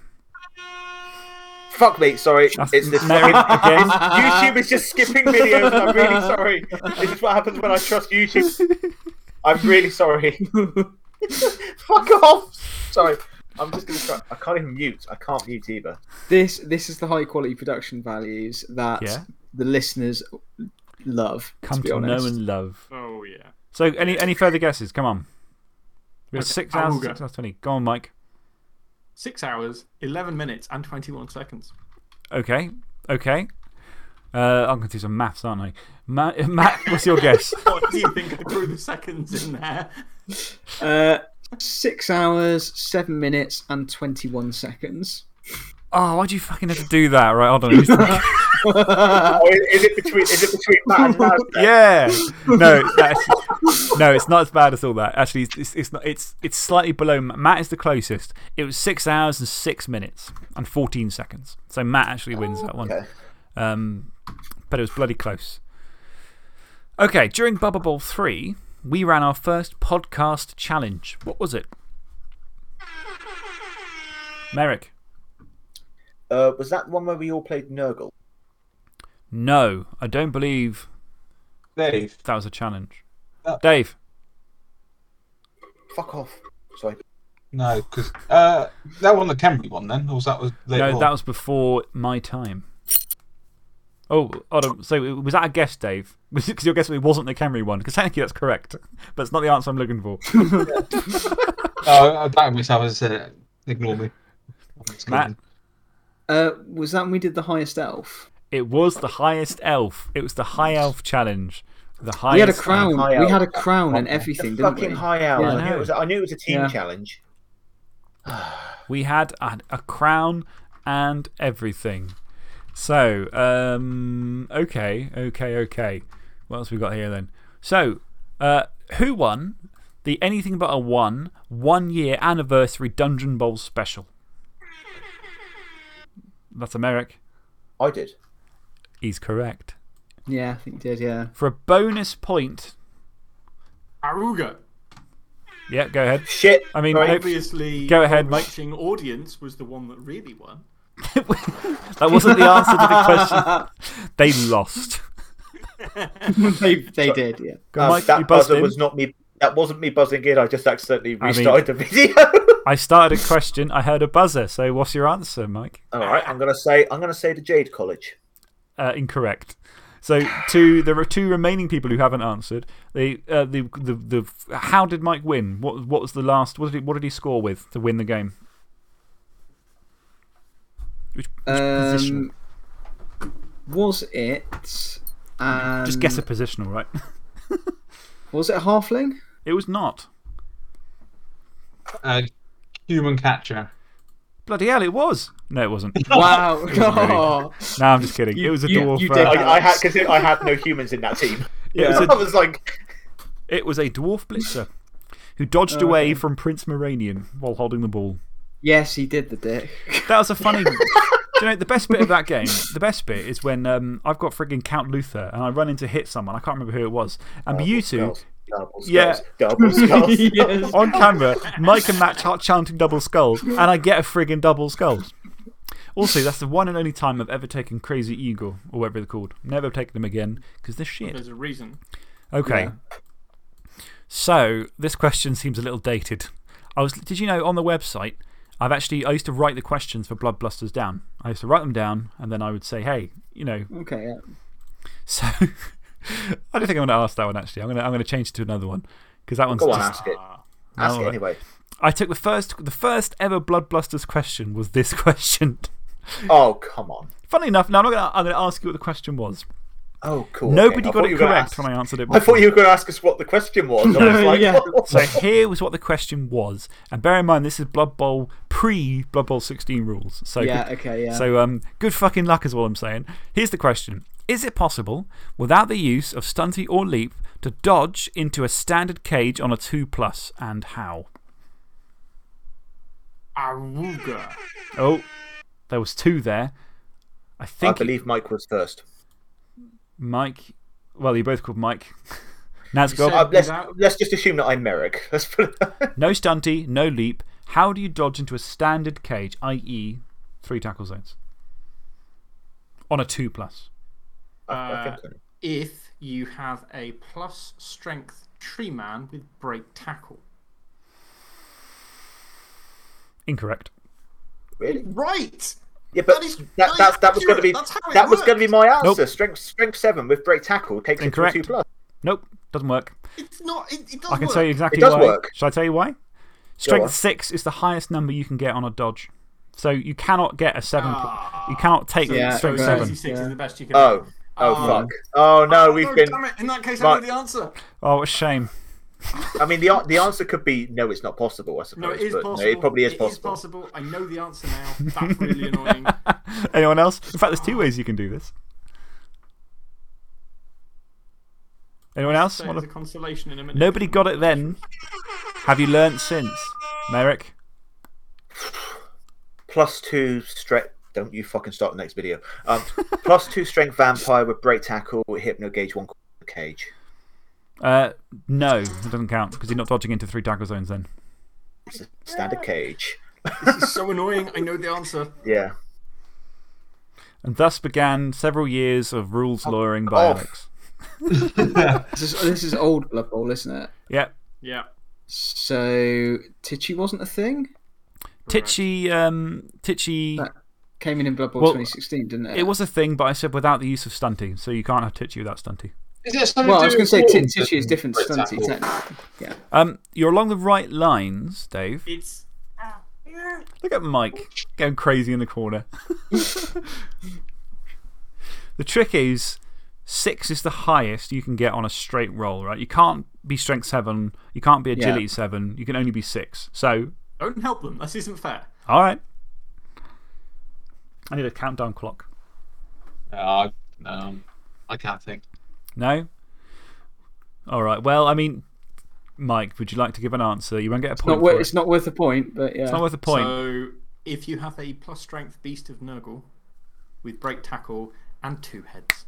Fuck me, sorry. That's It's this Merrick fucking- again. YouTube is just skipping videos, and I'm really sorry. This is what happens when I trust YouTube. I'm really sorry. Fuck off. Sorry. I'm just gonna try. I can't even mute. I can't mute either. this, this is the high quality production values that Yeah. the listeners love. Come to to know and love. Oh, yeah. So, any, any further guesses? Come on. We have Okay, six hours, go. six hours 20. Go on, Mike. Six hours, 11 minutes, and 21 seconds. Okay, okay. Uh, I'm going to do some maths, aren't I? Matt, Matt what's your guess? What do you think I threw the seconds in there? Uh, six hours, seven minutes, and 21 seconds. Oh, why do you fucking have to do that? Right, hold on. Oh, is it between? Is it between Matt and then? yeah. No, that's, no, it's not as bad as all that. Actually, it's, it's, it's, not, it's, it's slightly below. Matt is the closest. It was six hours and six minutes and 14 seconds. So Matt actually wins that one. Okay. Um, but it was bloody close. Okay, during Bubble Bowl 3, we ran our first podcast challenge. What was it? Merrick. Uh, was that one where we all played Nurgle? No, I don't believe Dave, that was a challenge. Uh, Dave. Fuck off. Sorry. No, because uh, that one the Khemri one then, or was that was later No, on? that was before my time. Oh, hold on. So, was that a guess, Dave? Because your guess it wasn't the Khemri one. Because technically that's correct. But it's not the answer I'm looking for. Oh, I doubted myself as I said. Ignore me. I'm Matt? Kidding. Uh, was that when we did the highest elf? It was the highest elf. It was the high elf challenge. The highest We had a crown. high We elf. had a crown and everything, The didn't fucking we? high elf. Yeah. I, knew it was, I knew it was a team Yeah. challenge. We had a, a crown and everything. So, um, okay, okay, okay. What else we got here then? So, uh, who won the Anything But a One one year anniversary Dungeon Bowl special? That's Americ. I did. He's correct. Yeah, I think we did, yeah. For a bonus point. Aruga. Yeah, go ahead. Shit. I mean, Sorry. no- Obviously, Go ahead, the Mike. watching audience was the one that really won. that wasn't the answer to the question. They lost. they, they did, yeah. Go, Um, Mike, that buzzed buzzer in. was not me. That wasn't me buzzing in. I just accidentally I mean- restarted the video. I started a question, I heard a buzzer. So, what's your answer, Mike? All right. I'm gonna say. I'm gonna say the Jade College. Uh, incorrect. So, to the re- two remaining people who haven't answered, the, uh, the, the, the, how did Mike win? What, what was the last, what did, he, what did he score with to win the game? Which, which position? Um, was it. Um, Just guess a positional, right? Was it a halfling? It was not. Uh, human catcher. Bloody hell, it was. No, it wasn't. Wow. It wasn't really. No, I'm just kidding. You- it was a you- dwarf. you uh, did I, I had because I had no humans in that team. it, was I a, was like, it was a dwarf blitzer who dodged Oh, away from Prince Moranion while holding the ball. Yes, he did the dick. That was a funny. Do you know, the best bit of that game, the best bit is when um, I've got frigging Count Luthor and I run in to hit someone. I can't remember who it was. And you two, skulls, double skulls, Yeah. double skulls. yes. on camera, Mike and Matt ch- chanting double skulls, and I get a frigging double skulls. Also, that's the one and only time I've ever taken Crazy Eagle, or whatever they're called. Never taken them again, because they're shit. There's a reason. Okay. So, this question seems a little dated. I was, did you know on the website, I've actually, I used to write the questions for Bloodblusters down. I used to write them down, and then I would say, hey, you know. Okay, yeah. So, I don't think I'm going to ask that one actually. I'm going to, I'm going to change it to another one, because that one's Go on, just. ask it. Ask No, it anyway. I took the first, the first ever Bloodblusters question was this question. Oh, come on. Funny enough, now I'm, not gonna, I'm going to ask you what the question was. Oh, cool. Nobody okay. Got it you were gonna correct ask- when I answered it. I thought you were going to ask us what the question was. I was like, Yeah. So here was what the question was. And bear in mind, this is Blood Bowl pre Blood Bowl 16 rules. So, Yeah, good, okay, yeah. so um, good fucking luck is all I'm saying. Here's the question Is it possible, without the use of stunty or leap, to dodge into a standard cage on a 2 plus, and how? Aruga. Oh, there was two there. I think. I think believe Mike was first. Mike. Well, you're both called Mike. Naz You Gob. said- Uh, let's, let's just assume that I'm Merrick. Let's put No stunty, no leap. How do you dodge into a standard cage, i.e., three tackle zones? On a 2 plus. I, I Uh, so. if you have a plus strength tree man with break tackle. Incorrect. Really? Right! Yeah, but That is- that, that is that, that was going to be accurate. That's that was going to be my answer. Nope. Strength strength seven with break tackle takes it to a two plus. Nope, doesn't work. It's not. It, it does I can work. tell you exactly It does why. work. Shall I tell you why? Strength 6 is the highest number you can get on a dodge. So you cannot get a 7. Ah. you cannot take Yeah, strength right. 7. 36 Yeah. is the best you can Oh, do. Oh Oh. fuck! Oh no, oh, we've Oh, been. In that case, Right. I know the answer. Oh, what a shame. I mean, the the answer could be no. It's not possible. I suppose. No, it is but possible. No, it probably is It possible. possible. I know the answer now. That's really annoying. Anyone else? In fact, there's two ways you can do this. Anyone else? So there's a consolation in a minute. Nobody got it then. Have you learnt since? Merrick? Plus two strength. Don't you fucking start the next video. Um, plus two strength vampire with break tackle, hypno gauge one cage. Uh, no, it doesn't count because you're not dodging into three tackle zones then. It's a standard cage. This is so annoying. I know the answer. Yeah. And thus began several years of rules lawyering by. Alex. This is, this is old Blood Bowl, isn't it? Yeah. Yeah. So Titchy wasn't a thing. Titchy, um, Titchy, That came in in Blood Bowl Well, 2016, didn't it? it was a thing, but I said without the use of Stunty, so you can't have Titchy without Stunty. Is it something Well, I was going to say with Tit- Titchy is different to Stunty, example? technically. Yeah. Um, you're along the right lines, Dave. It's. Look at Mike going crazy in the corner. the trick is six is the highest you can get on a straight roll, right? You can't be strength seven, you can't be agility seven, you can only be six. So, Don't help them. This isn't fair. all right. I need a countdown clock. Uh, um, I can't think. No? All right. Well, I mean, Mike, would you like to give an answer? You won't get a point. Not wor- for it. it's not worth a point, but yeah. It's not worth a point. So, if you have a plus strength beast of Nurgle with break tackle and two heads.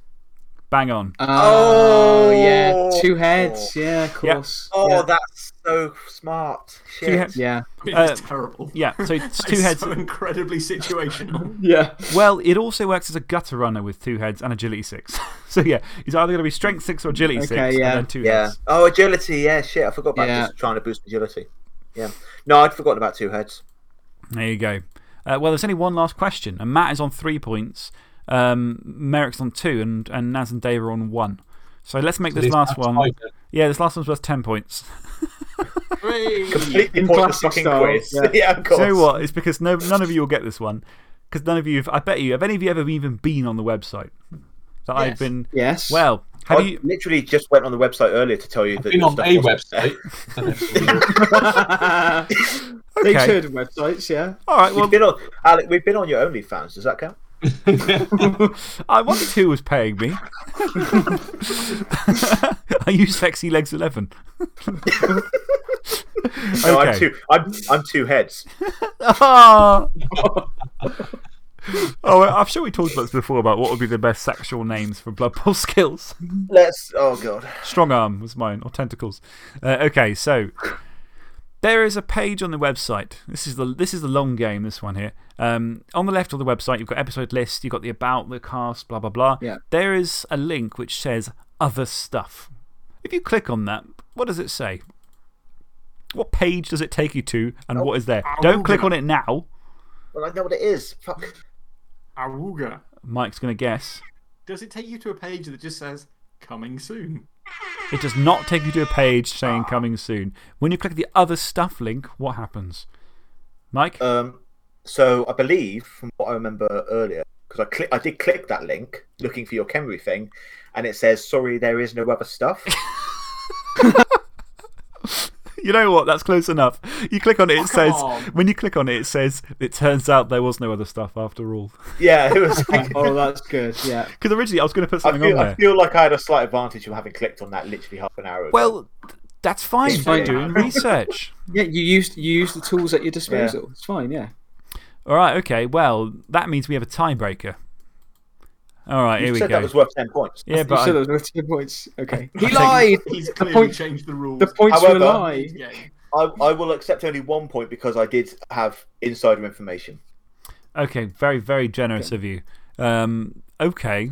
Bang on. Oh, Oh. yeah. Two heads. Yeah, of course. Oh, yeah. that's so smart. Shit. Two heads. yeah. It's Uh, terrible. Yeah, so it's two is heads. so incredibly situational. Yeah. Well, it also works as a gutter runner with two heads and agility six. so, yeah, he's either going to be strength six or agility Okay, six, yeah. and then two Yeah. heads. Oh, agility. Yeah, shit. I forgot about Yeah. just trying to boost agility. Yeah. No, I'd forgotten about two heads. There you go. Uh, well, there's only one last question, and Matt is on three points. Um, Merrick's on two, and, and Naz and Dave are on one. So let's make this last are one. tied. Yeah, this last one's worth 10 points. Completely pointless fucking style, quiz. yeah. Yeah. of course. You know what? It's because no, none of you will get this one. Because none of you have, I bet you, have any of you ever even been on the website? That I've Yes. been. Yes. Well, have I you. literally just went on the website earlier to tell you I've that been your on stuff a wasn't there. website. They've Okay. heard of websites, yeah. All right, well, We've been on, Alec. We've been on your OnlyFans. Does that count? I wondered who was paying me. I use Sexy Legs 11. No, I'm Okay. two. I'm I'm two heads. Ah! oh, I'm sure we talked about this before about what would be the best sexual names for Blood Bowl skills. Let's. Oh god. Strong arm was mine, or tentacles. Uh, okay, so there is a page on the website. This is the, this is the long game, this one here. Um, on the left of the website, you've got episode list, you've got the about, the cast, blah, blah, blah. Yeah. There is a link which says other stuff. If you click on that, what does it say? What page does it take you to, and what is there? Don't click on it now. Well, I know what it is. Fuck. Awooga. Mike's going to guess. Does it take you to a page that just says coming soon? It does not take you to a page saying coming soon. When you click the other stuff link, what happens? Mike? Um. So I believe, from what I remember earlier, because I click, I did click that link looking for your Khemri thing, and it says, "Sorry, there is no other stuff." You know what? That's close enough. You click on it, it Oh, says, on. when you click on it, it says, it turns out there was no other stuff after all. yeah, it was. Oh, like, Oh, that's good, yeah. Because originally I was going to put I something feel, on I feel like I had a slight advantage from having clicked on that literally half an hour ago. Well, that's fine It's fine. doing research. Yeah, you used, you used the tools at your disposal. It's fine, yeah. all right, okay. Well, that means we have a tiebreaker. All right, you here we said go. that was worth ten points. yeah, you but said I- that was worth 10 points. Okay. He think- lied! He's The clearly point- changed the rules. The points were However- a lie. I, I will accept only one point because I did have insider information. Okay, very, very generous of you. Um, okay.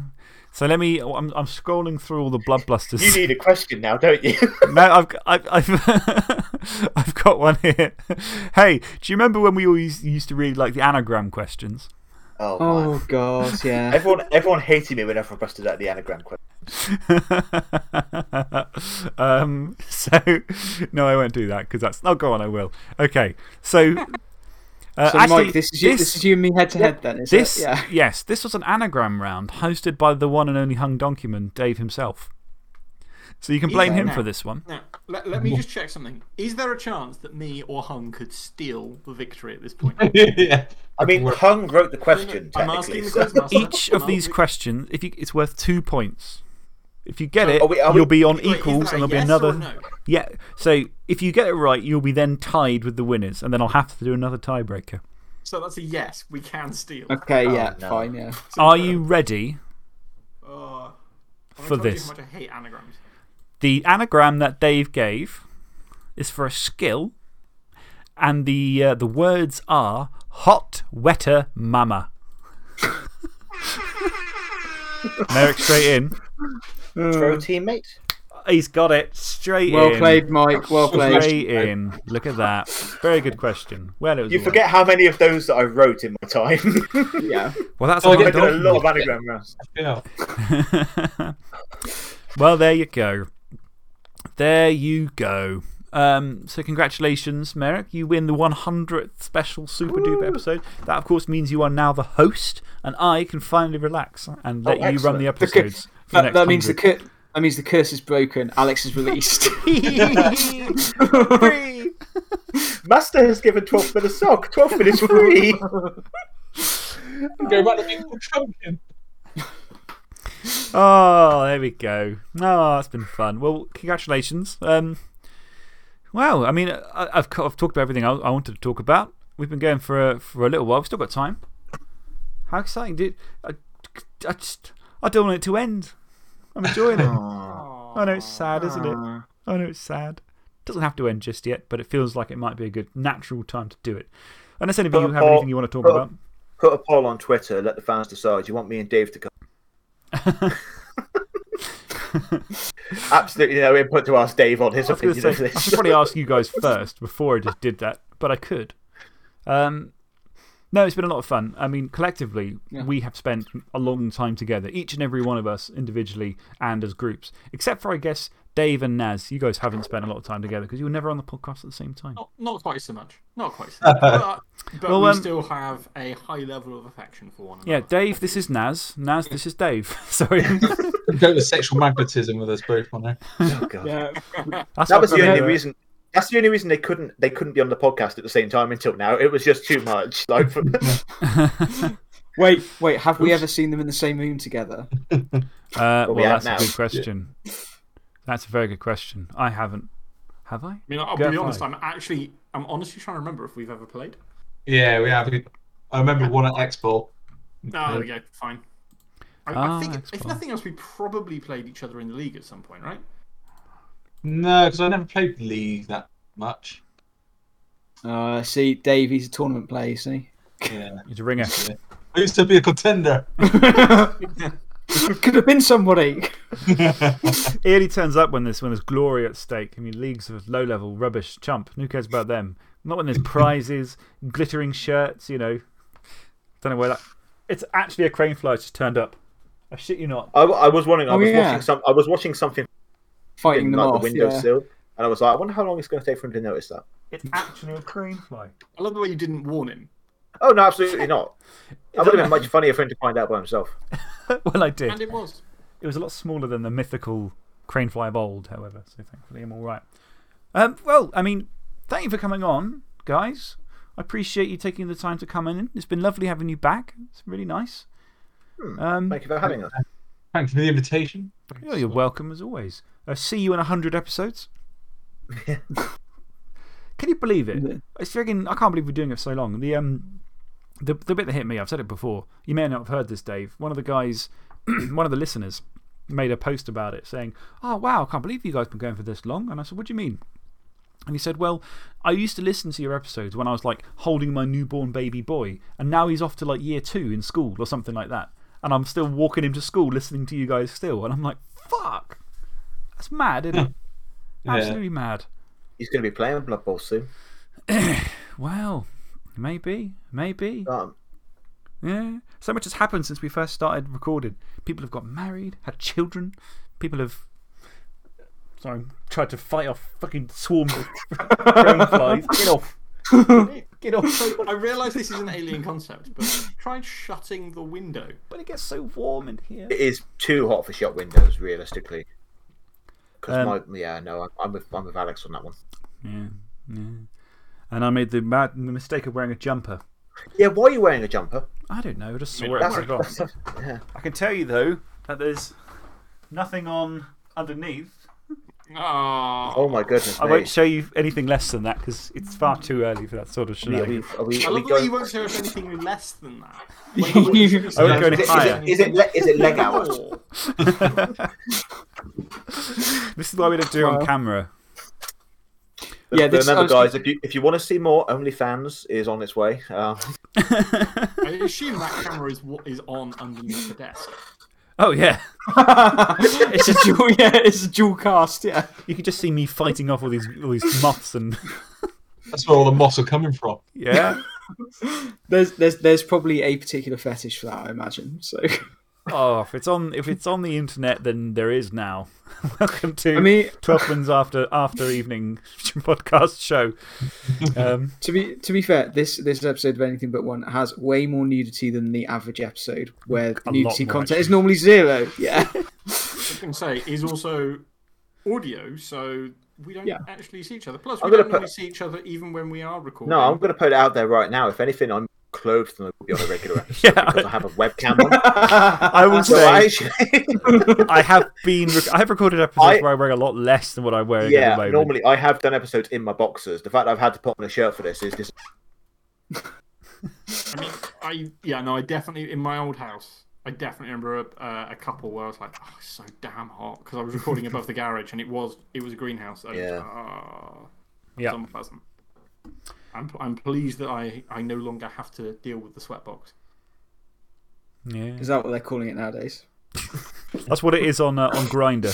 So let me. I'm, I'm scrolling through all the Bloodblusters. You need a question now, don't you? no, I've, I've, I've, I've got one here. Hey, do you remember when we always used to read like the anagram questions? Oh, man. Oh, God, yeah. Everyone, everyone hated me whenever I busted out the anagram question. um, so, no, I won't do that because that's. Oh, go on, I will. Okay, so. Uh, So, actually, Mike, this is, you, this, is you and me head to head then, is This, it? Yeah. yes, this was an anagram round hosted by the one and only hung donkeyman, Dave himself. So you can blame him now- for this one. Now, let, let me just check something. Is there a chance that me or Hung could steal the victory at this point? yeah. I mean, Hung wrote the question, I'm technically. asking the so- Each of these questions, if you, it's worth two points. If you get So it, are we- are you'll be on Wait, is equals that and there'll be another. or no? Yeah, so if you get it right, you'll be then tied with the winners, and then I'll have to do another tiebreaker. So that's a yes. We can steal. Okay, yeah, oh, no. fine, yeah. Are you ready Oh, for this? I hate anagrams. The anagram that Dave gave is for a skill, and the, uh, the words are hot, wetter, mama. Merrick straight in. Throw teammate? he's got it straight Well in. Well played, Mike. Well played. Straight in. Look at that. Very good question. Well, it was You all right. forget how many of those that I wrote in my time. Yeah. Well, that's Oh, what yeah, I I did a done. lot of anagram rounds. Yeah. well, there you go. There you go. Um, so, congratulations, Merrick. You win the 100th special Super Duper episode. That, of course, means you are now the host, and I can finally relax and let Oh, you run the excellent. The cu- episodes. the That, that means the 100. that means the curse is broken. Alex is released. Free. Master has given 12 minutes sock. 12 minutes free. Go back to being the champion. Oh, there we go. Oh, that's been fun. Well, congratulations. Um, wow, I mean, I, I've, I've talked about everything I, I wanted to talk about. We've been going for a, for a little while. We've still got time. How exciting. Dude, I, I, just, I don't want it to end. I'm enjoying it. I know it's sad, isn't it? I know it's sad. It doesn't have to end just yet, but it feels like it might be a good natural time to do it. Unless any of you have poll- anything you want to talk put a- about. Put a poll on Twitter. Let the fans decide. You want me and Dave to come? Absolutely no input to ask Dave on his I opinion to of say, I this. should probably ask you guys first before I just did that, but I could. Um, no, it's been a lot of fun. I mean, collectively, we have spent a long time together, each and every one of us individually and as groups. Except for, I guess, Dave and Naz. You guys haven't spent a lot of time together because you were never on the podcast at the same time. Not, not quite so much. Not quite so much. but but Well, we um, still have a high level of affection for one another. Yeah, Dave, this is Naz. Naz, this is Dave. Sorry. Go with sexual magnetism with us both on there. Oh, God. yeah. That was the only gonna- reason. That's the only reason they couldn't they couldn't be on the podcast at the same time until now. It was just too much. Like, for- Wait, wait. Have we ever seen them in the same room together? Uh, well, we that's now. a good question. That's a very good question. I haven't. Have I? I mean, I'll Go be honest. it. I'm actually, I'm honestly trying to remember if we've ever played. Yeah, we have. I remember one at Expo. No, there we go. Fine. I, Ah, I think, if nothing else, we probably played each other in the league at some point, right? No, because I never played League that much. Uh, see, Dave, he's a tournament player, you see. Yeah. He's a ringer. I used to be a contender. Could have been somebody. He only turns up when there's, when there's glory at stake. I mean, leagues of low level rubbish chump. Who cares about them? Not when there's prizes, glittering shirts, you know. Don't know where that. It's actually a crane fly just turned up. I shit you not. I, I was wondering. I Oh, was yeah. watching some. I was watching something Fighting in them like, off. the yeah. windowsill, and I was like, I wonder how long it's going to take for him to notice that. It's actually a crane fly. I love the way you didn't warn him. Oh no, absolutely not. I would have been much funnier for him to find out by himself. well, I did. And it was. It was a lot smaller than the mythical crane fly of old, however, so thankfully I'm all right. Um, well, I mean, thank you for coming on, guys. I appreciate you taking the time to come in. It's been lovely having you back. It's really nice. Um, Thank you for having us. Thanks for the invitation. yeah, you're welcome as always. Uh, see you in 100 episodes. Can you believe it? It's friggin' I can't believe we're doing it for so long. The, um, the, the bit that hit me, I've said it before. You may not have heard this, Dave. One of the guys, one of the listeners, made a post about it saying, Oh, wow, I can't believe you guys have been going for this long. And I said, What do you mean? And he said, Well, I used to listen to your episodes when I was like holding my newborn baby boy, and now he's off to like year two in school or something like that. And I'm still walking him to school listening to you guys still. And I'm like, Fuck. That's mad, isn't it? Yeah. Absolutely mad. He's going to be playing Blood Bowl soon. Well, maybe, maybe. Um, Yeah. So much has happened since we first started recording. People have got married, had children. People have. Sorry, tried to fight off fucking swarms of crane flies. Get off. Get off. I realise this is an alien concept, but try shutting the window. But it gets so warm in here. it is too hot for shop windows, realistically. Because Um, my yeah, no, I'm, I'm with I'm with Alex on that one. Yeah. Yeah. And I made the, mad, the mistake of wearing a jumper. Yeah, why are you wearing a jumper? I don't know, I just saw it. That's, it on. that's- yeah. I can tell you, though, that there's nothing on underneath. Ah. Oh my goodness I me. won't show you anything less than that because it's far too early for that sort of Are we, are we, are we, I are love the way you going, won't show us anything less than that. I won't go any higher. is, it, is, it, it leg hours? This is why we don't do it on camera. Yeah, this- I remember, was guys, if you if you want to see more, OnlyFans is on its way. Um, I assume that camera is what is on underneath the desk. Oh, yeah. it's a dual, yeah, it's a dual cast, yeah. You could just see me fighting off all these, all these moths and. That's where all the moss are coming from. Yeah. There's, there's, there's probably a particular fetish for that, I imagine. So, Oh, if it's on if it's on the internet, then there is now. Welcome to I mean- Twelfthman's after after evening podcast show. Um, to be to be fair, this this episode of Anything But One has way more nudity than the average episode, where nudity more, content is normally zero. Yeah. I was going to say, is also audio, so we don't Yeah. actually see each other. Plus, I'm we don't normally put- see each other even when we are recording. No, I'm going to put it out there right now. If anything, I'm clothed than I would be on a regular episode Yeah. because I have a webcam on. I will So say I actually, I have been rec- I have recorded episodes I- where I wear a lot less than what I'm wearing at yeah, the moment. normally I have done episodes in my boxers. The fact that I've had to put on a shirt for this is just I mean, I yeah, no, I definitely in my old house. I definitely remember a, uh, a couple where I was like, "Oh, it's so damn hot," because I was recording above the garage and it was it was a greenhouse. And Yeah. uh, Yeah. it's unpleasant. I'm I'm pleased that I I no longer have to deal with the sweatbox. Yeah. Is that what they're calling it nowadays? That's what it is on uh, on Grindr.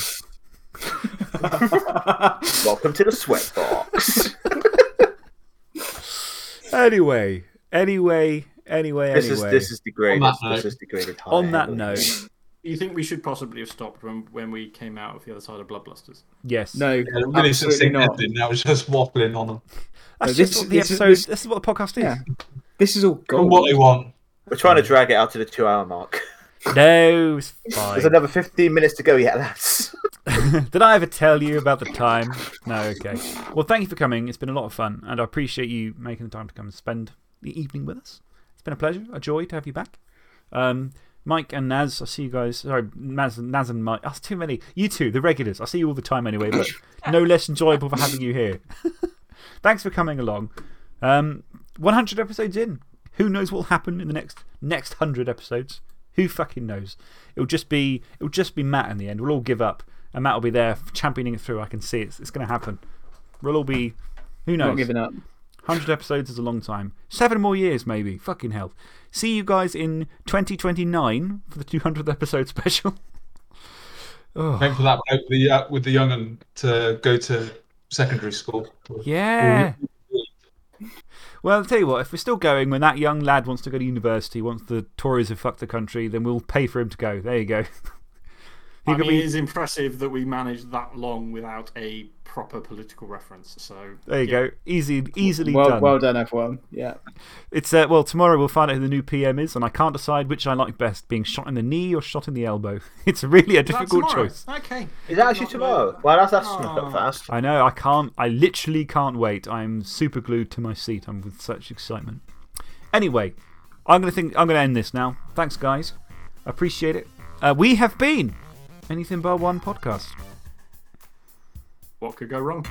welcome to the sweatbox. Anyway, anyway, anyway, this is anyway. this is degraded. On that This note- is degraded. high on that note, You think we should possibly have stopped when when we came out of the other side of Bloodblusters? yes. No, Yeah, really absolutely succinct not. ending. That was just waffling on them. That's No, just this- what the this is- episode. this- This is what the podcast is. Yeah. This is all From gold. what they want. We're trying to drag it out to the two-hour mark. No, it's There's another 15 minutes to go yet, lads. Did I ever tell you about the time? No, okay. Well, thank you for coming. It's been a lot of fun, and I appreciate you making the time to come and spend the evening with us. It's been a pleasure, a joy to have you back. Um, Mike and Naz, I see you guys. Sorry, Naz, Naz and Mike. That's too many. You two, the regulars. I see you all the time anyway, but no less enjoyable for having you here. Thanks for coming along. Um, 100 episodes in. Who knows what will happen in the next, next 100 episodes? Who fucking knows? It'll just, be, it'll just be Matt in the end. We'll all give up, and Matt will be there championing it through. I can see it. It's, it's going to happen. We'll all be. Who knows? Not giving up. 100 episodes is a long time. Seven more years, maybe. Fucking hell. See you guys in 2029 for the 200th episode special. oh, Wait for that with the, uh, with the young un to go to secondary school. yeah. Well, I'll tell you what, if we're still going when that young lad wants to go to university, wants the Tories to fuck the country, then we'll pay for him to go. There you go. He I mean, be- it is impressive that we managed that long without a proper political reference. So There you yeah. go. Easy, easily Well, done. well done, everyone. Yeah. It's uh, well, tomorrow we'll find out who the new PM is, and I can't decide which I like best being shot in the knee or shot in the elbow. It's really a difficult choice. Okay. Is that actually tomorrow? know. Well, that's, that's snuck Oh. fast. I know, I can't, I literally can't wait. I'm super glued to my seat. I'm with such excitement. Anyway, I'm going to think, I'm going to end this now. Thanks, guys. Appreciate it. Uh, we have been Anything But One podcast. What could go wrong?